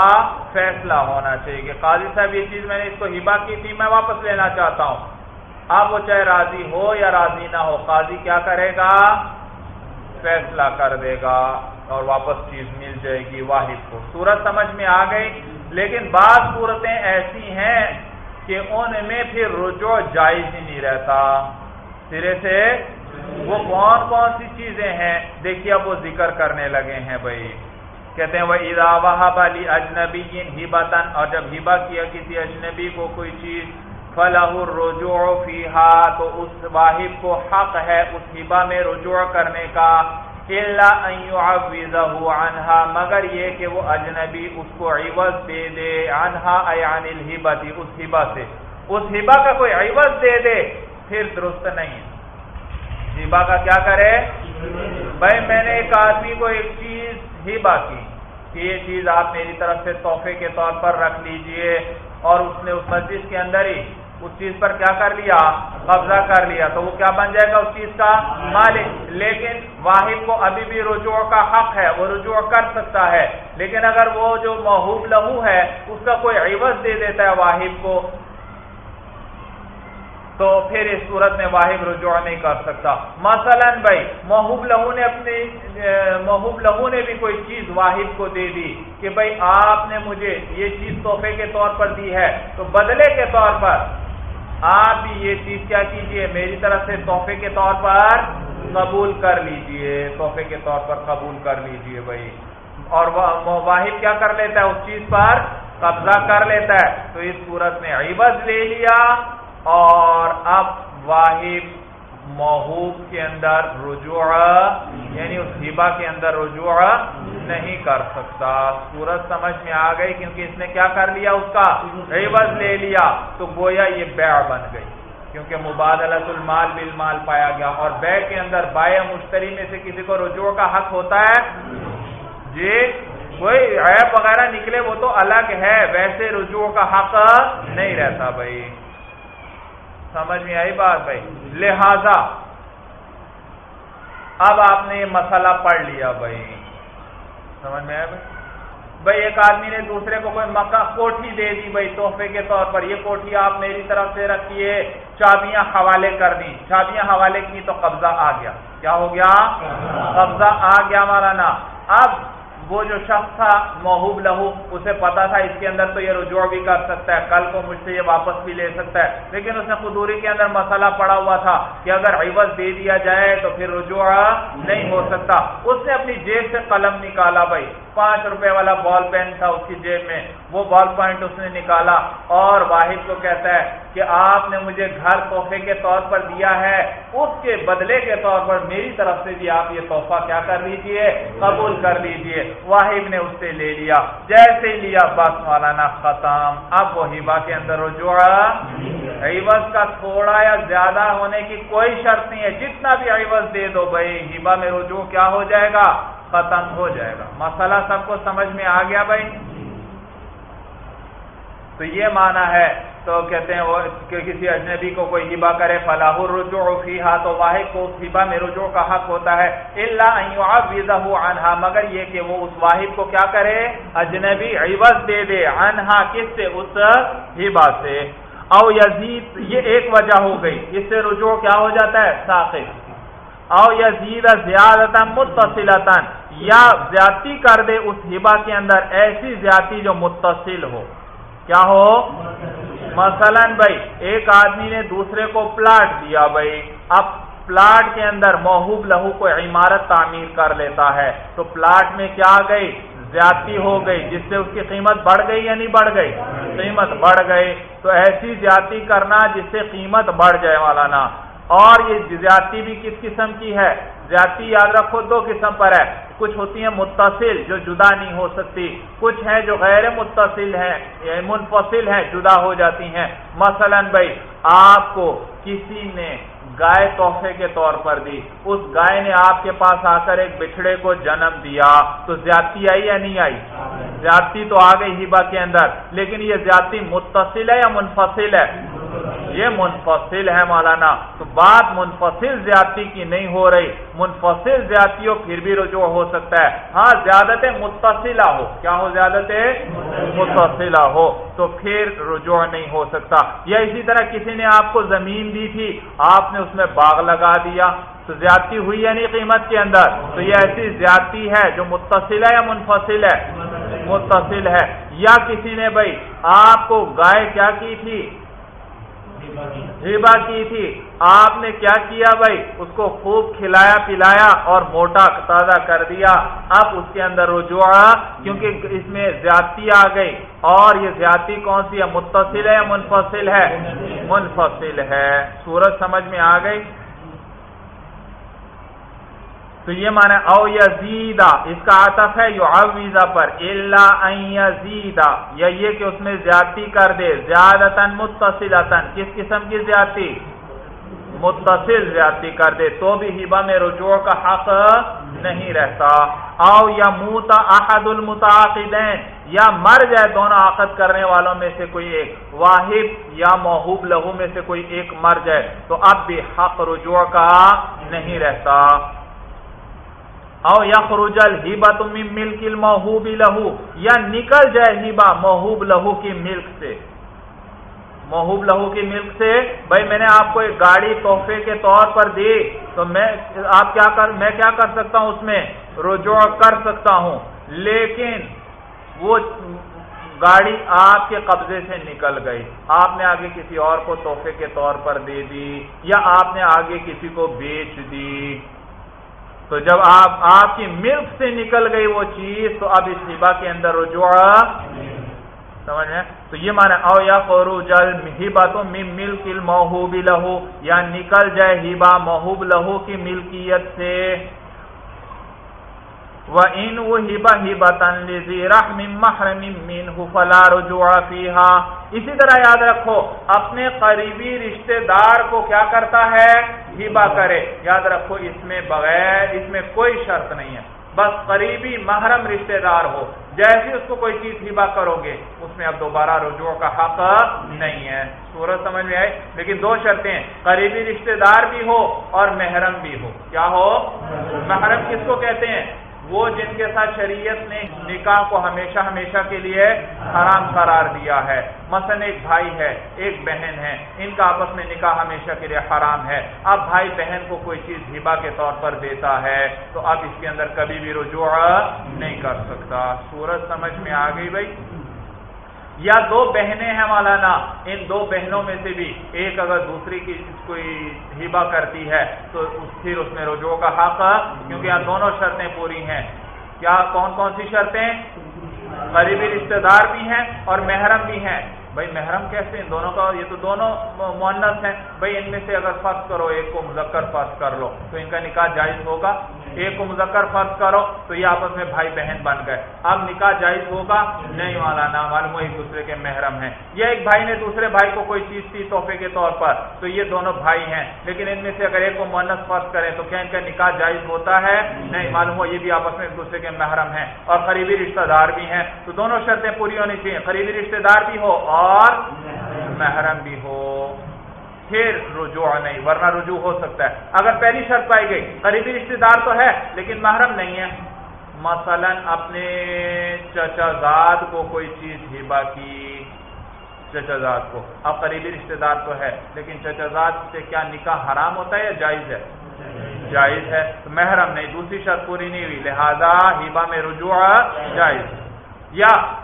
فیصلہ ہونا چاہیے کہ قاضی صاحب، یہ چیز میں نے اس کو ہبا کی تھی، میں واپس لینا چاہتا ہوں۔ اب وہ چاہے راضی ہو یا راضی نہ ہو، قاضی کیا کرے گا؟ فیصلہ کر دے گا اور واپس چیز مل جائے گی واحد کو۔ صورت سمجھ میں آ گئی، لیکن بعض صورتیں ایسی ہیں کہ ان میں پھر رجوع جائز ہی نہیں رہتا۔ سرے سے وہ کون کون سی چیزیں ہیں۔ دیکھیے اب وہ ذکر کرنے لگے ہیں بھائی۔ کہتے ہیں وہ ادا علی اجنبی ہبتن اور جب ہبا کیا کسی اجنبی کو کوئی چیز فلاح الرجوع فیحا تو اس واحد کو حق ہے اس ہبا میں رجوع کرنے کا عنہا، مگر یہ کہ وہ اجنبی اس کو عوض دے دے عنہا ایان الہبتی، اس ہبا سے۔ اس ہبا کا کوئی عوض دے دے پھر درست نہیں۔ ہے ہبا کا کیا کرے؟ بھائی میں نے ایک آدمی کو ایک چیز ہبا کی کہ یہ چیز آپ میری طرف سے تحفے کے طور پر رکھ لیجیے اور اس نے اس مسجد کے اندر ہی اس چیز پر کیا کر لیا؟ قبضہ کر لیا۔ تو وہ کیا بن جائے گا اس چیز کا؟ مالک۔ لیکن واحد کو ابھی بھی رجوع کا حق ہے، وہ رجوع کر سکتا ہے۔ لیکن اگر وہ جو محوب لہو ہے، اس کا کوئی عوض دے دیتا ہے واحد کو تو پھر اس صورت میں واحد رجوع نہیں کر سکتا۔ مثلا بھائی محبوب لہو نے اپنی محبوب لہو نے بھی کوئی چیز واحد کو دے دی کہ بھائی آپ نے مجھے یہ چیز تحفے کے طور پر دی ہے، تو بدلے کے طور پر آپ بھی یہ چیز کیا کیجیے، میری طرف سے تحفے کے طور پر قبول کر لیجیے، تحفے کے طور پر قبول کر لیجیے بھائی۔ اور واحد کیا کر لیتا ہے؟ اس چیز پر قبضہ کر لیتا ہے۔ تو اس صورت میں عبض لے لیا اور اب واحد محوب کے اندر رجوع یعنی اس ہبا کے اندر رجوع نہیں کر سکتا۔ صورت سمجھ میں آ گئی کیونکہ اس نے کیا کر لیا؟ اس کا عوض لے لیا۔ تو گویا یہ بیع بن گئی، کیونکہ مبادلت المال بالمال پایا گیا۔ اور بیع کے اندر بائع مشتری میں سے کسی کو رجوع کا حق ہوتا ہے؟ جی کوئی عیب وغیرہ نکلے وہ تو الگ ہے، ویسے رجوع کا حق نہیں رہتا بھائی۔ سمجھ میں آئی بات بھائی۔ لہذا اب آپ نے یہ مسئلہ پڑھ لیا بھائی۔ سمجھ میں آیا بھائی؟ بھائی، ایک آدمی نے دوسرے کو کوئی مکہ کوٹھی دے دی بھائی، تحفے کے طور پر۔ یہ کوٹھی آپ میری طرف سے رکھیے چابیاں حوالے کر دی۔ چابیاں حوالے کی تو قبضہ آ گیا۔ کیا ہو گیا؟ قبضہ آ گیا مولانا اب وہ جو شخص تھا محوب لہو، اسے پتا تھا اس کے اندر تو یہ رجوع بھی کر سکتا ہے، کل کو مجھ سے یہ واپس بھی لے سکتا ہے۔ لیکن اس نے خدوری کے اندر مسئلہ پڑا ہوا تھا کہ اگر عوض دے دیا جائے تو پھر رجوع نہیں ہو سکتا۔ اس نے اپنی جیب سے قلم نکالا بھائی۔ پانچ روپے والا بال پین تھا اس کی جیب میں۔ وہ بال پوائنٹ اس نے نکالا اور واحد کو کہتا ہے کہ آپ نے مجھے گھر تحفے کے طور پر دیا ہے، اس کے بدلے کے طور پر میری طرف سے بھی آپ یہ تحفہ کیا کر لیجیے قبول کر لیجیے واحد نے اس سے لے لیا۔ جیسے لیا، بس مولانا ختم۔ اب وہ ہبا کے اندر رجوع۔ عوض کا تھوڑا یا زیادہ ہونے کی کوئی شرط نہیں ہے۔ جتنا بھی عوض دے دو بھائی ہبا میں رجوع کیا ہو جائے گا؟ ختم ہو جائے گا۔ مسئلہ سب کو سمجھ میں آ گیا بھائی؟ تو یہ مانا ہے تو کہتے ہیں وہ کہ کسی اجنبی کو کوئی ہبا کرے فلاح الرجوع فیہا تو واحد کو اس ہبا میں رجوع کا حق ہوتا ہے۔ اللہ ان يعوذہ عنہا مگر یہ کہ وہ اس واحد کو کیا کرے؟ اجنبی عوض دے دے عنہا کس سے؟ اس ہبا سے۔ او یزید، یہ ایک وجہ ہو گئی۔ اس سے رجوع کیا ہو جاتا ہے؟ ساقط۔ او یزید زیادتا متصلتا، یا زیادتی کر دے اس ہبا کے اندر، ایسی زیادتی جو متصل ہو۔ کیا ہو؟ مثلا بھائی، ایک آدمی نے دوسرے کو پلاٹ دیا بھائی۔ اب پلاٹ کے اندر محوب لہو کو عمارت تعمیر کر لیتا ہے۔ تو پلاٹ میں کیا گئی؟ زیادتی ہو گئی۔ جس سے اس کی قیمت بڑھ گئی یا نہیں بڑھ گئی؟ قیمت بڑھ گئی۔ تو ایسی زیادتی کرنا جس سے قیمت بڑھ جائے والا نا اور یہ زیادتی بھی کس قسم کی ہے؟ زیادتی یاد رکھو دو قسم پر ہے۔ کچھ ہوتی ہیں متصل جو جدا نہیں ہو سکتی۔ کچھ ہیں جو غیر متصل ہیں یعنی منفصل ہیں، جدا ہو جاتی ہیں۔ مثلا بھائی، آپ کو کسی نے گائے تحفے کے طور پر دی اس گائے نے آپ کے پاس آ کر ایک بچھڑے کو جنم دیا۔ تو زیادتی آئی یا نہیں آئی؟ زیادتی تو آ گئی ہیبا کے اندر۔ لیکن یہ زیادتی متصل ہے یا منفصل ہے؟ یہ منفصل ہے مولانا۔ تو بات منفصل زیادتی کی نہیں ہو رہی۔ منفصل زیادتی ہو پھر بھی رجوع ہو سکتا ہے۔ ہاں زیادت متصلہ ہو۔ کیا ہو زیادت متصلہ ہو۔ تو پھر رجوع نہیں ہو سکتا۔ یا اسی طرح کسی نے آپ کو زمین دی تھی۔ آپ نے اس میں باغ لگا دیا، تو زیادتی ہوئی یا نہیں قیمت کے اندر۔ تو یہ ایسی زیادتی ہے جو متصل ہے یا منفصل ہے؟ متصل ہے۔ یا کسی نے بھائی، آپ کو گائے کیا کی تھی؟ ہیبا کی تھی۔ آپ نے کیا کیا بھائی؟ اس کو خوب کھلایا، پلایا اور موٹا تازہ کر دیا۔ اب اس کے اندر رجوع کیونکہ اس میں زیادتی آ گئی۔ اور یہ زیادتی کون سی ہے؟ متصل ہے یا منفصل ہے؟ منفصل ہے۔ سورج سمجھ میں آ گئی۔ تو یہ مانا او یزیدا اس کا عطف ہے یو اویزا پر اللہ یزیدا یا یہ کہ اس میں زیادتی کر دے زیادہ متصل کس قسم کی زیادتی؟ متصل زیادتی کر دے، تو بھی ہبا میں رجوع کا حق نہیں رہتا۔ او یا موتا احد المتعاقدین، یا مر جائے دونوں عقد کرنے والوں میں سے کوئی ایک، واحد یا محوب لہو میں سے کوئی ایک مر جائے، تو اب بھی حق رجوع کا نہیں رہتا۔ او یا خروجل ہیبا تم ملک المحوب لہو، یا نکل جائے ہیبا محوب لہو کی ملک سے۔ محوب لہو کی ملک سے، بھائی میں نے آپ کو ایک گاڑی تحفے کے طور پر دی، تو میں، آپ کیا کر، میں کیا کر سکتا ہوں اس میں؟ رجوع کر سکتا ہوں۔ لیکن وہ گاڑی آپ کے قبضے سے نکل گئی۔ آپ نے آگے کسی اور کو تحفے کے طور پر دے دی، یا آپ نے آگے کسی کو بیچ دی۔ تو جب آپ آپ کی ملک سے نکل گئی وہ چیز، تو اب اس ہبا کے اندر رجوع۔ سمجھ میں تو یہ مانا او یا خورو جل ہبا تو ملک المحوب لہو، یا نکل جائے ہبا محوب لہو کی ملکیت سے۔ ان وہ ہبا ہبا رحم محرم منه فلا رجوع فيها۔ اسی طرح یاد رکھو، اپنے قریبی رشتہ دار کو کیا کرتا ہے؟ ہبا کرے۔ یاد رکھو، اس میں بغیر، اس میں کوئی شرط نہیں ہے۔ بس قریبی محرم رشتہ دار ہو۔ جیسے اس کو کوئی چیز ہبا کرو گے، اس میں اب دوبارہ رجوع کا حق نہیں ہے۔ سورج سمجھ میں آئے؟ لیکن دو شرطیں قریبی رشتہ دار بھی ہو اور محرم بھی ہو۔ کیا ہو؟ محرم کس کو کہتے ہیں؟ وہ جن کے ساتھ شریعت نے نکاح کو ہمیشہ ہمیشہ کے لیے حرام قرار دیا ہے۔ مثلا ایک بھائی ہے، ایک بہن ہے، ان کا آپس میں نکاح ہمیشہ کے لیے حرام ہے۔ اب بھائی بہن کو کوئی چیز ہبا کے طور پر دیتا ہے تو اب اس کے اندر کبھی بھی رجوع نہیں کر سکتا۔ سورج سمجھ میں آ گئی بھائی؟ یا دو بہنیں ہیں مولانا، ان دو بہنوں میں سے بھی ایک اگر دوسری کی کوئی ہبا کرتی ہے، تو پھر اس میں رجوع کا حق، کیونکہ یہاں دونوں شرطیں پوری ہیں۔ کیا کون کون سی شرطیں؟ قریبی رشتے دار بھی ہیں اور محرم بھی ہیں۔ بھائی، محرم کیسے؟ ان دونوں کا یہ تو دونوں مونس ہیں۔ بھائی، ان میں سے اگر فرض کرو، ایک کو مذکر فرض کر لو، تو ان کا نکاح جائز ہوگا۔ ایک کو مذکر فرض کرو تو یہ آپس میں بھائی بہن بن گئے۔ اب نکاح جائز ہوگا؟ نہیں والا نہ معلوم ایک دوسرے کے محرم ہیں۔ یا ایک بھائی نے دوسرے بھائی کو کوئی چیز دی تحفے کے طور پر، تو یہ دونوں بھائی ہیں۔ لیکن ان میں سے اگر ایک کو مونس فرض کریں تو کیا ان کا نکاح جائز ہوتا ہے؟ نہیں معلوم ہو یہ بھی آپس میں ایک دوسرے کے محرم ہیں۔ اور قریبی رشتہ دار بھی ہیں۔ تو دونوں شرطیں پوری ہونی چاہیے۔ قریبی رشتہ دار بھی ہو اور محرم بھی ہو۔ پھر رجوع نہیں، ورنہ رجوع ہو سکتا ہے۔ اگر پہلی شرط پائی گئی، قریبی رشتہ دار تو ہے، لیکن محرم نہیں ہے۔ مثلا اپنے چچا زاد کو کوئی چیز ہبا کی چچا زاد کو۔ اب قریبی رشتہ دار تو ہے، لیکن چچا زاد سے کیا نکاح حرام ہوتا ہے یا جائز ہے؟ جائز ہے۔ تو محرم نہیں، دوسری شرط پوری نہیں ہوئی، لہذا ہبا میں رجوع جائز۔ یا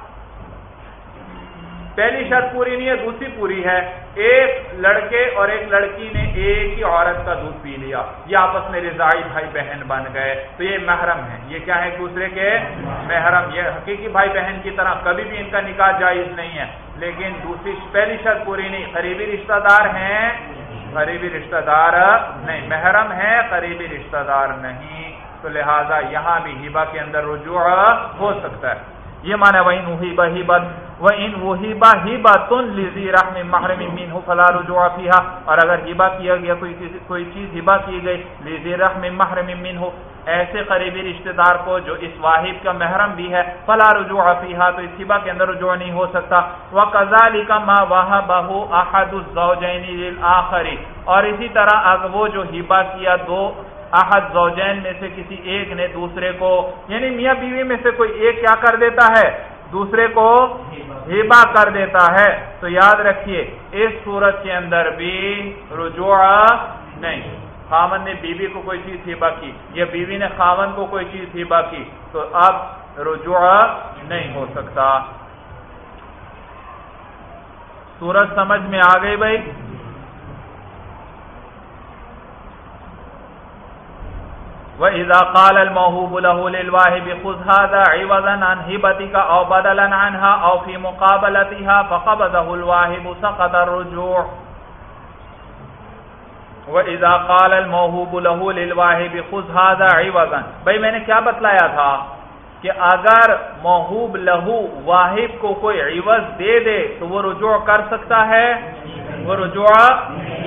پہلی شرط پوری نہیں ہے، دوسری پوری ہے۔ ایک لڑکے اور ایک لڑکی نے ایک ہی عورت کا دودھ پی لیا۔ یہ آپس میں رضائی بھائی بہن بن گئے۔ تو یہ محرم ہے۔ یہ کیا ہے ایک دوسرے کے؟ محرم۔ یہ حقیقی بھائی بہن کی طرح کبھی بھی ان کا نکاح جائز نہیں ہے۔ لیکن دوسری پہلی شرط پوری نہیں۔ قریبی رشتہ دار ہیں۔ قریبی رشتہ دار نہیں۔ محرم ہے، قریبی رشتہ دار نہیں۔ تو لہذا یہاں بھی ہیبا کے اندر رجوع ہو سکتا ہے۔ یہ مانا وہ ان بہی بت وہ ان وہی با ہی تن لزی رحم محرم مین فلا رجوع فیہا اور اگر ہبا کیا گیا، کوئی کوئی چیز ہبا کی گئی لزی رحم محرم مین ہو ایسے قریبی رشتہ دار کو جو اس واحد کا محرم بھی ہے، فلا رجوع فیہا تو اس ہبا کے اندر رجوع نہیں ہو سکتا۔ وہ ما واہ بہو احد الزوجین للآخری اور اسی طرح اگر وہ جو ہبا کیا، دو احد زوجین میں سے کسی ایک نے دوسرے کو یعنی میاں بیوی میں سے کوئی ایک کیا کر دیتا ہے؟ دوسرے کو ہیبا کر دیتا ہے۔ تو یاد رکھیے، اس صورت کے اندر بھی رجوع نہیں۔ خامن نے بیوی کو کوئی چیز ہیبا کی یا بیوی نے خامن کو کوئی چیز ہیبا کی، تو اب رجوع نہیں ہو سکتا۔ سورج سمجھ میں آ گئی بھائی؟ وَإِذَا قَالَ الْمَوْهُوبُ لَهُ لِلْوَاهِبِ خُذْ هَذَا عِوَضًا عَنْ هِبَتِكَ أَوْ بَدَلًا عَنْهَا أَوْ فِي مُقَابَلَتِهَا فَقَبَضَهُ الْوَاهِبُ سَقَطَ الرُّجُوعُ. وَإِذَا قَالَ الْمَوْهُوبُ لَهُ لِلْوَاهِبِ خُذْ هَذَا عِوَضًا. بھئی میں نے کیا بتلایا تھا کہ اگر موہوب لہو واحب کو کوئی عوض دے دے تو وہ رجوع کر سکتا ہے؟ وہ رجوع،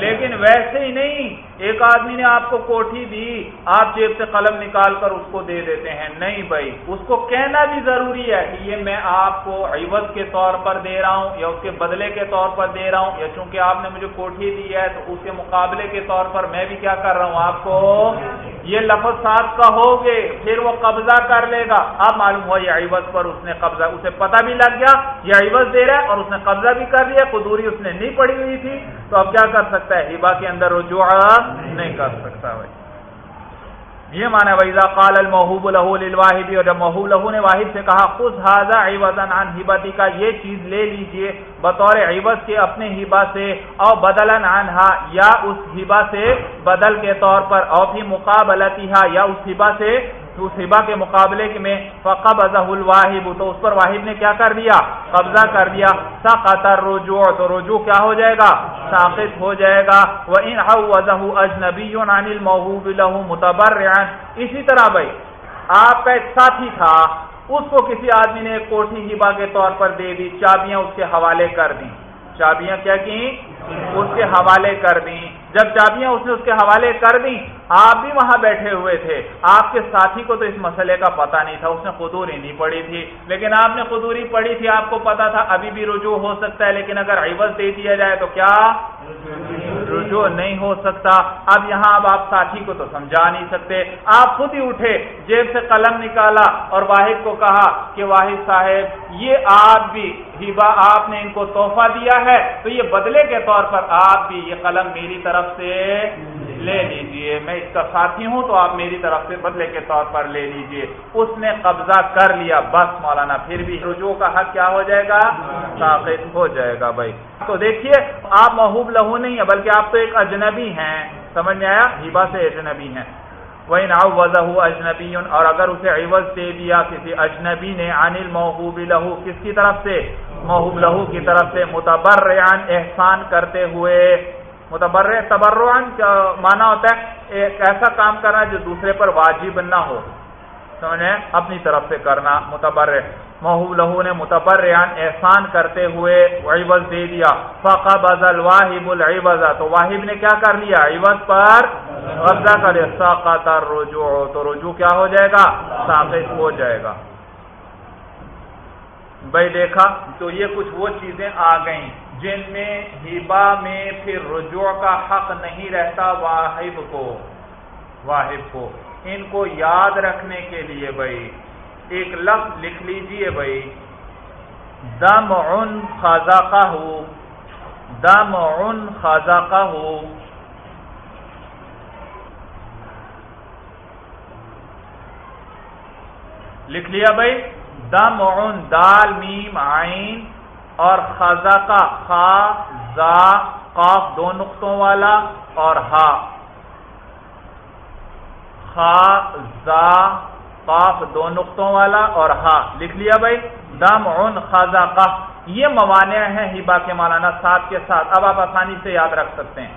لیکن ویسے ہی نہیں۔ ایک آدمی نے آپ کو کوٹھی دی، آپ جیب سے قلم نکال کر اس کو دے دیتے ہیں۔ نہیں بھائی، اس کو کہنا بھی ضروری ہے کہ یہ میں آپ کو عوض کے طور پر دے رہا ہوں یا اس کے بدلے کے طور پر دے رہا ہوں یا چونکہ آپ نے مجھے کوٹھی دی ہے تو اس کے مقابلے کے طور پر میں بھی کیا کر رہا ہوں؟ آپ کو یہ لفظ ساتھ کا ہوگے پھر وہ قبضہ کر لے گا۔ اب معلوم ہوا یہ عوض پر اس نے قبضہ، اسے پتہ بھی لگ گیا، یہ عوض دے رہا ہے اور اس نے قبضہ بھی کر لیا، قدوری اس نے نہیں پڑی ہوئی تھی۔ تو اب کیا کر سکتا ہے؟ ہبا کے اندر رجوع نہیں کر سکتا بھائی۔ یہ مانا ویزا قال المحوب لہو للواحد، اور جب محوب لہو نے واحد سے کہا خود حاضہ عوضا عن ہبتی کا یہ چیز لے لیجیے۔ بطور عوض کے اپنے ہبا سے او بدلا عنہا، یا اس ہبا سے بدل کے طور پر او بھی مقابلتها یا اس ہبا سے تو سبا کے مقابلے میں فقب الواحب تو اس پر واحد نے کیا کر دیا؟ قبضہ کر دیا۔ سقط الرجوع، تو رجوع کیا ہو جائے گا؟ ساقط ہو جائے گا۔ وان عوضه اجنبي عن الموهوب له متبرعا۔ اسی طرح بھائی، آپ کا ایک ساتھی تھا اس کو کسی آدمی نے کوٹھی ہبا کے طور پر دے دی، چابیاں اس کے حوالے کر دی چابیاں کیا کی؟ اس کے حوالے کر دی جب چابیاں اس نے اس کے حوالے کر دی آپ بھی وہاں بیٹھے ہوئے تھے۔ آپ کے ساتھی کو تو اس مسئلے کا پتہ نہیں تھا، اس نے خدوری نہیں پڑی تھی۔ لیکن آپ نے خدوری پڑی تھی، آپ کو پتا تھا، ابھی بھی رجوع ہو سکتا ہے، لیکن اگر عوض دے دیا جائے تو کیا؟ رجوع نہیں ہو سکتا۔ اب یہاں اب آپ ساتھی کو تو سمجھا نہیں سکتے۔ آپ خود ہی اٹھے، جیب سے قلم نکالا اور واحد کو کہا کہ واحد صاحب، یہ آپ بھی ہبا آپ نے ان کو تحفہ دیا ہے۔ تو یہ بدلے کے طور پر آپ بھی یہ قلم میری طرف سے لے لیجیے، میں اس کا ساتھی ہوں تو آپ میری طرف سے بدلے کے طور پر لے لیجیے۔ اس نے قبضہ کر لیا، بس مولانا، پھر بھی رجوع کا حق کیا ہو جائے گا؟ ثابت ہو جائے گا بھائی۔ تو دیکھیے، آپ محبوب لہو نہیں ہے بلکہ آپ تو ایک اجنبی ہیں۔ سمجھ میں آیا؟ ہیبا سے اجنبی ہیں۔ وہ ناؤ وضا اجنبی اور اگر اسے عوض دے دیا کسی اجنبی نے انل محبوب لہو کس کی طرف سے؟ محبوب لہو کی طرف سے۔ متبر احسان کرتے ہوئے متبر تبرعن کا معنی ہوتا ہے؟ ایک ایسا کام کرنا جو دوسرے پر واجب نہ ہو۔ سمجھے؟ اپنی طرف سے کرنا متبر محب لہو نے متبر احسان کرتے ہوئے عوض دے دیا۔ فقا بزل واحب العوض۔ تو واحب نے کیا کر لیا؟ عوض پر قبضہ کر لیا ساقات رجوع تو رجوع کیا ہو جائے گا؟ ثابت ہو جائے گا۔ بھائی دیکھا تو یہ کچھ وہ چیزیں آ گئیں جن میں ہیبا میں پھر رجوع کا حق نہیں رہتا واحب کو واحب کو۔ ان کو یاد رکھنے کے لیے بھائی، ایک لفظ لکھ لیجیے بھائی۔ دم ان خزاقہ ہو دم ان خزاقہ ہو لکھ لیا بھائی۔ دم دال، میم آئین اور خزا کا خا زا قاف دو نقطوں والا اور ہا خا زا قاف دو نقطوں والا اور ہا لکھ لیا بھائی؟ دم اون خزا یہ موانع ہیں، ہبا کے مولانا ساتھ کے ساتھ. اب آپ آسانی سے یاد رکھ سکتے ہیں.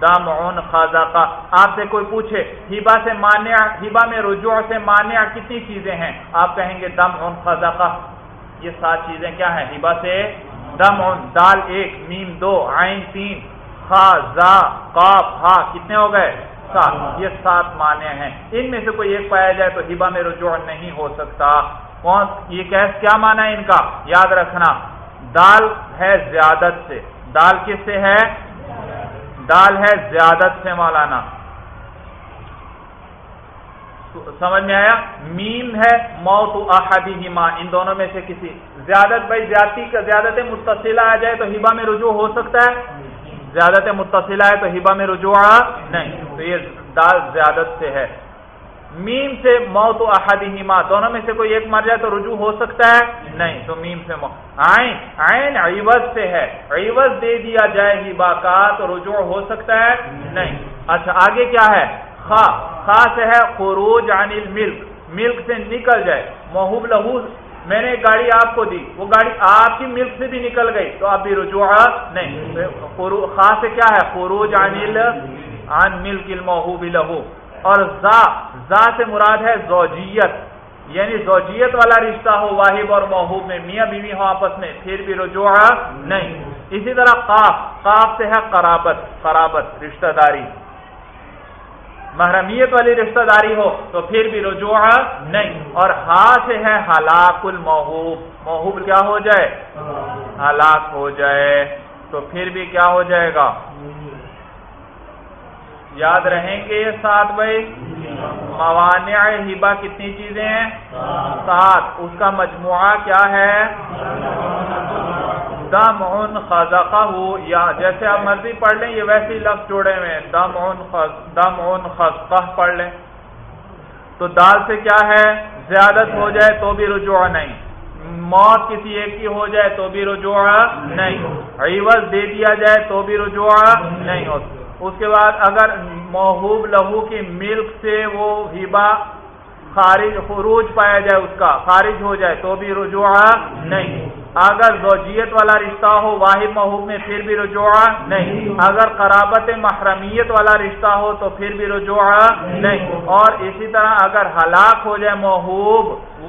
دم اون خزا آپ سے کوئی پوچھے ہبا سے مانع ہبا میں رجوع سے مانع کتنی چیزیں ہیں؟ آپ کہیں گے دم اون خزا یہ سات چیزیں کیا ہیں؟ ہبا سے دم اون دال ایک، میم دو آئین تین، خا، زا، قاف، ہا، کتنے ہو گئے؟ سات۔ یہ سات معنی ہیں۔ ان میں سے کوئی ایک پایا جائے تو ہبا میں رجوع نہیں ہو سکتا۔ کون؟ یہ کیا معنی ہے ان کا؟ یاد رکھنا۔ دال ہے زیادت سے۔ دال کس سے ہے؟ دال ہے زیادت سے مولانا۔ سمجھ میں آیا؟ میم ہے موت احدی ماں ان دونوں میں سے کسی۔ زیادت بھائی زیادتی کا زیادت متصلہ آ جائے تو ہبا میں رجوع ہو سکتا ہے؟ زیادت متصلہ ہے تو ہبا میں رجوع نہیں۔ تو یہ دال زیادت سے ہے۔ میم سے موت و احدی ماں دونوں میں سے کوئی ایک مر جائے تو رجوع ہو سکتا ہے؟ نہیں، تو میم سے آئین آئین عوض سے ہے۔ عوض دے دیا جائے ہبا کا تو رجوع ہو سکتا ہے؟ نہیں۔ اچھا آگے کیا ہے؟ خا خا سے ہے خروج عن الملک، ملک سے نکل جائے۔ محوب لہو، میں نے گاڑی آپ کو دی، وہ گاڑی آپ کی ملک سے بھی نکل گئی، تو اب بھی رجوع نہیں۔ خا سے کیا ہے؟ خروج عن عن ملک المحوب لہو۔ اور زا زا سے مراد ہے زوجیت یعنی زوجیت والا رشتہ ہو واحب اور محوب میں، میاں بیوی ہو آپس میں، پھر بھی رجوع نہیں۔ اسی طرح قاف قاف سے ہے قرابت قرابت، رشتہ داری۔ محرمیت والی رشتہ داری ہو تو پھر بھی رجوع نہیں۔ اور ہا سے ہے ہلاک المحوب محوب کیا ہو جائے؟ ہلاک ہو جائے۔ تو پھر بھی کیا ہو جائے گا؟ یاد رہیں گے یہ سات بھائی؟ موانع ہبا کتنی چیزیں ہیں؟ سات۔ اس کا مجموعہ کیا ہے؟ دم ان خزقہ یا جیسے آپ مرضی پڑھ لیں، یہ ویسے لفظ جوڑے ہوئے دم ان دم ان خزقہ پڑھ لیں۔ تو دال سے کیا ہے؟ زیادت ہو جائے تو بھی رجوع نہیں۔ موت کسی ایک کی ہو جائے تو بھی رجوع نہیں۔ عوض دے دیا جائے تو بھی رجوع نہیں ہوتا۔ اس کے بعد اگر محوب لہو کی ملک سے وہ ہبا خارج خروج پایا جائے اس کا، خارج ہو جائے تو بھی رجوع نہیں۔ اگر زوجیت والا رشتہ ہو، واحد محوب میں پھر بھی رجوع نہیں۔ اگر قرابت محرمیت والا رشتہ ہو، تو پھر بھی رجوع نہیں۔ اور اسی طرح اگر ہلاک ہو جائے محوب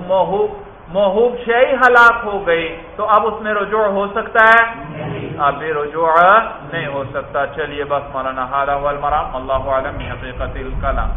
محوب محوب شہی ہلاک ہو گئی تو اب اس میں رجوع ہو سکتا ہے؟ اب بھی رجوع نہیں ہو سکتا۔ چلیے بس مولانا اللہ عالم حقیقت الکلام۔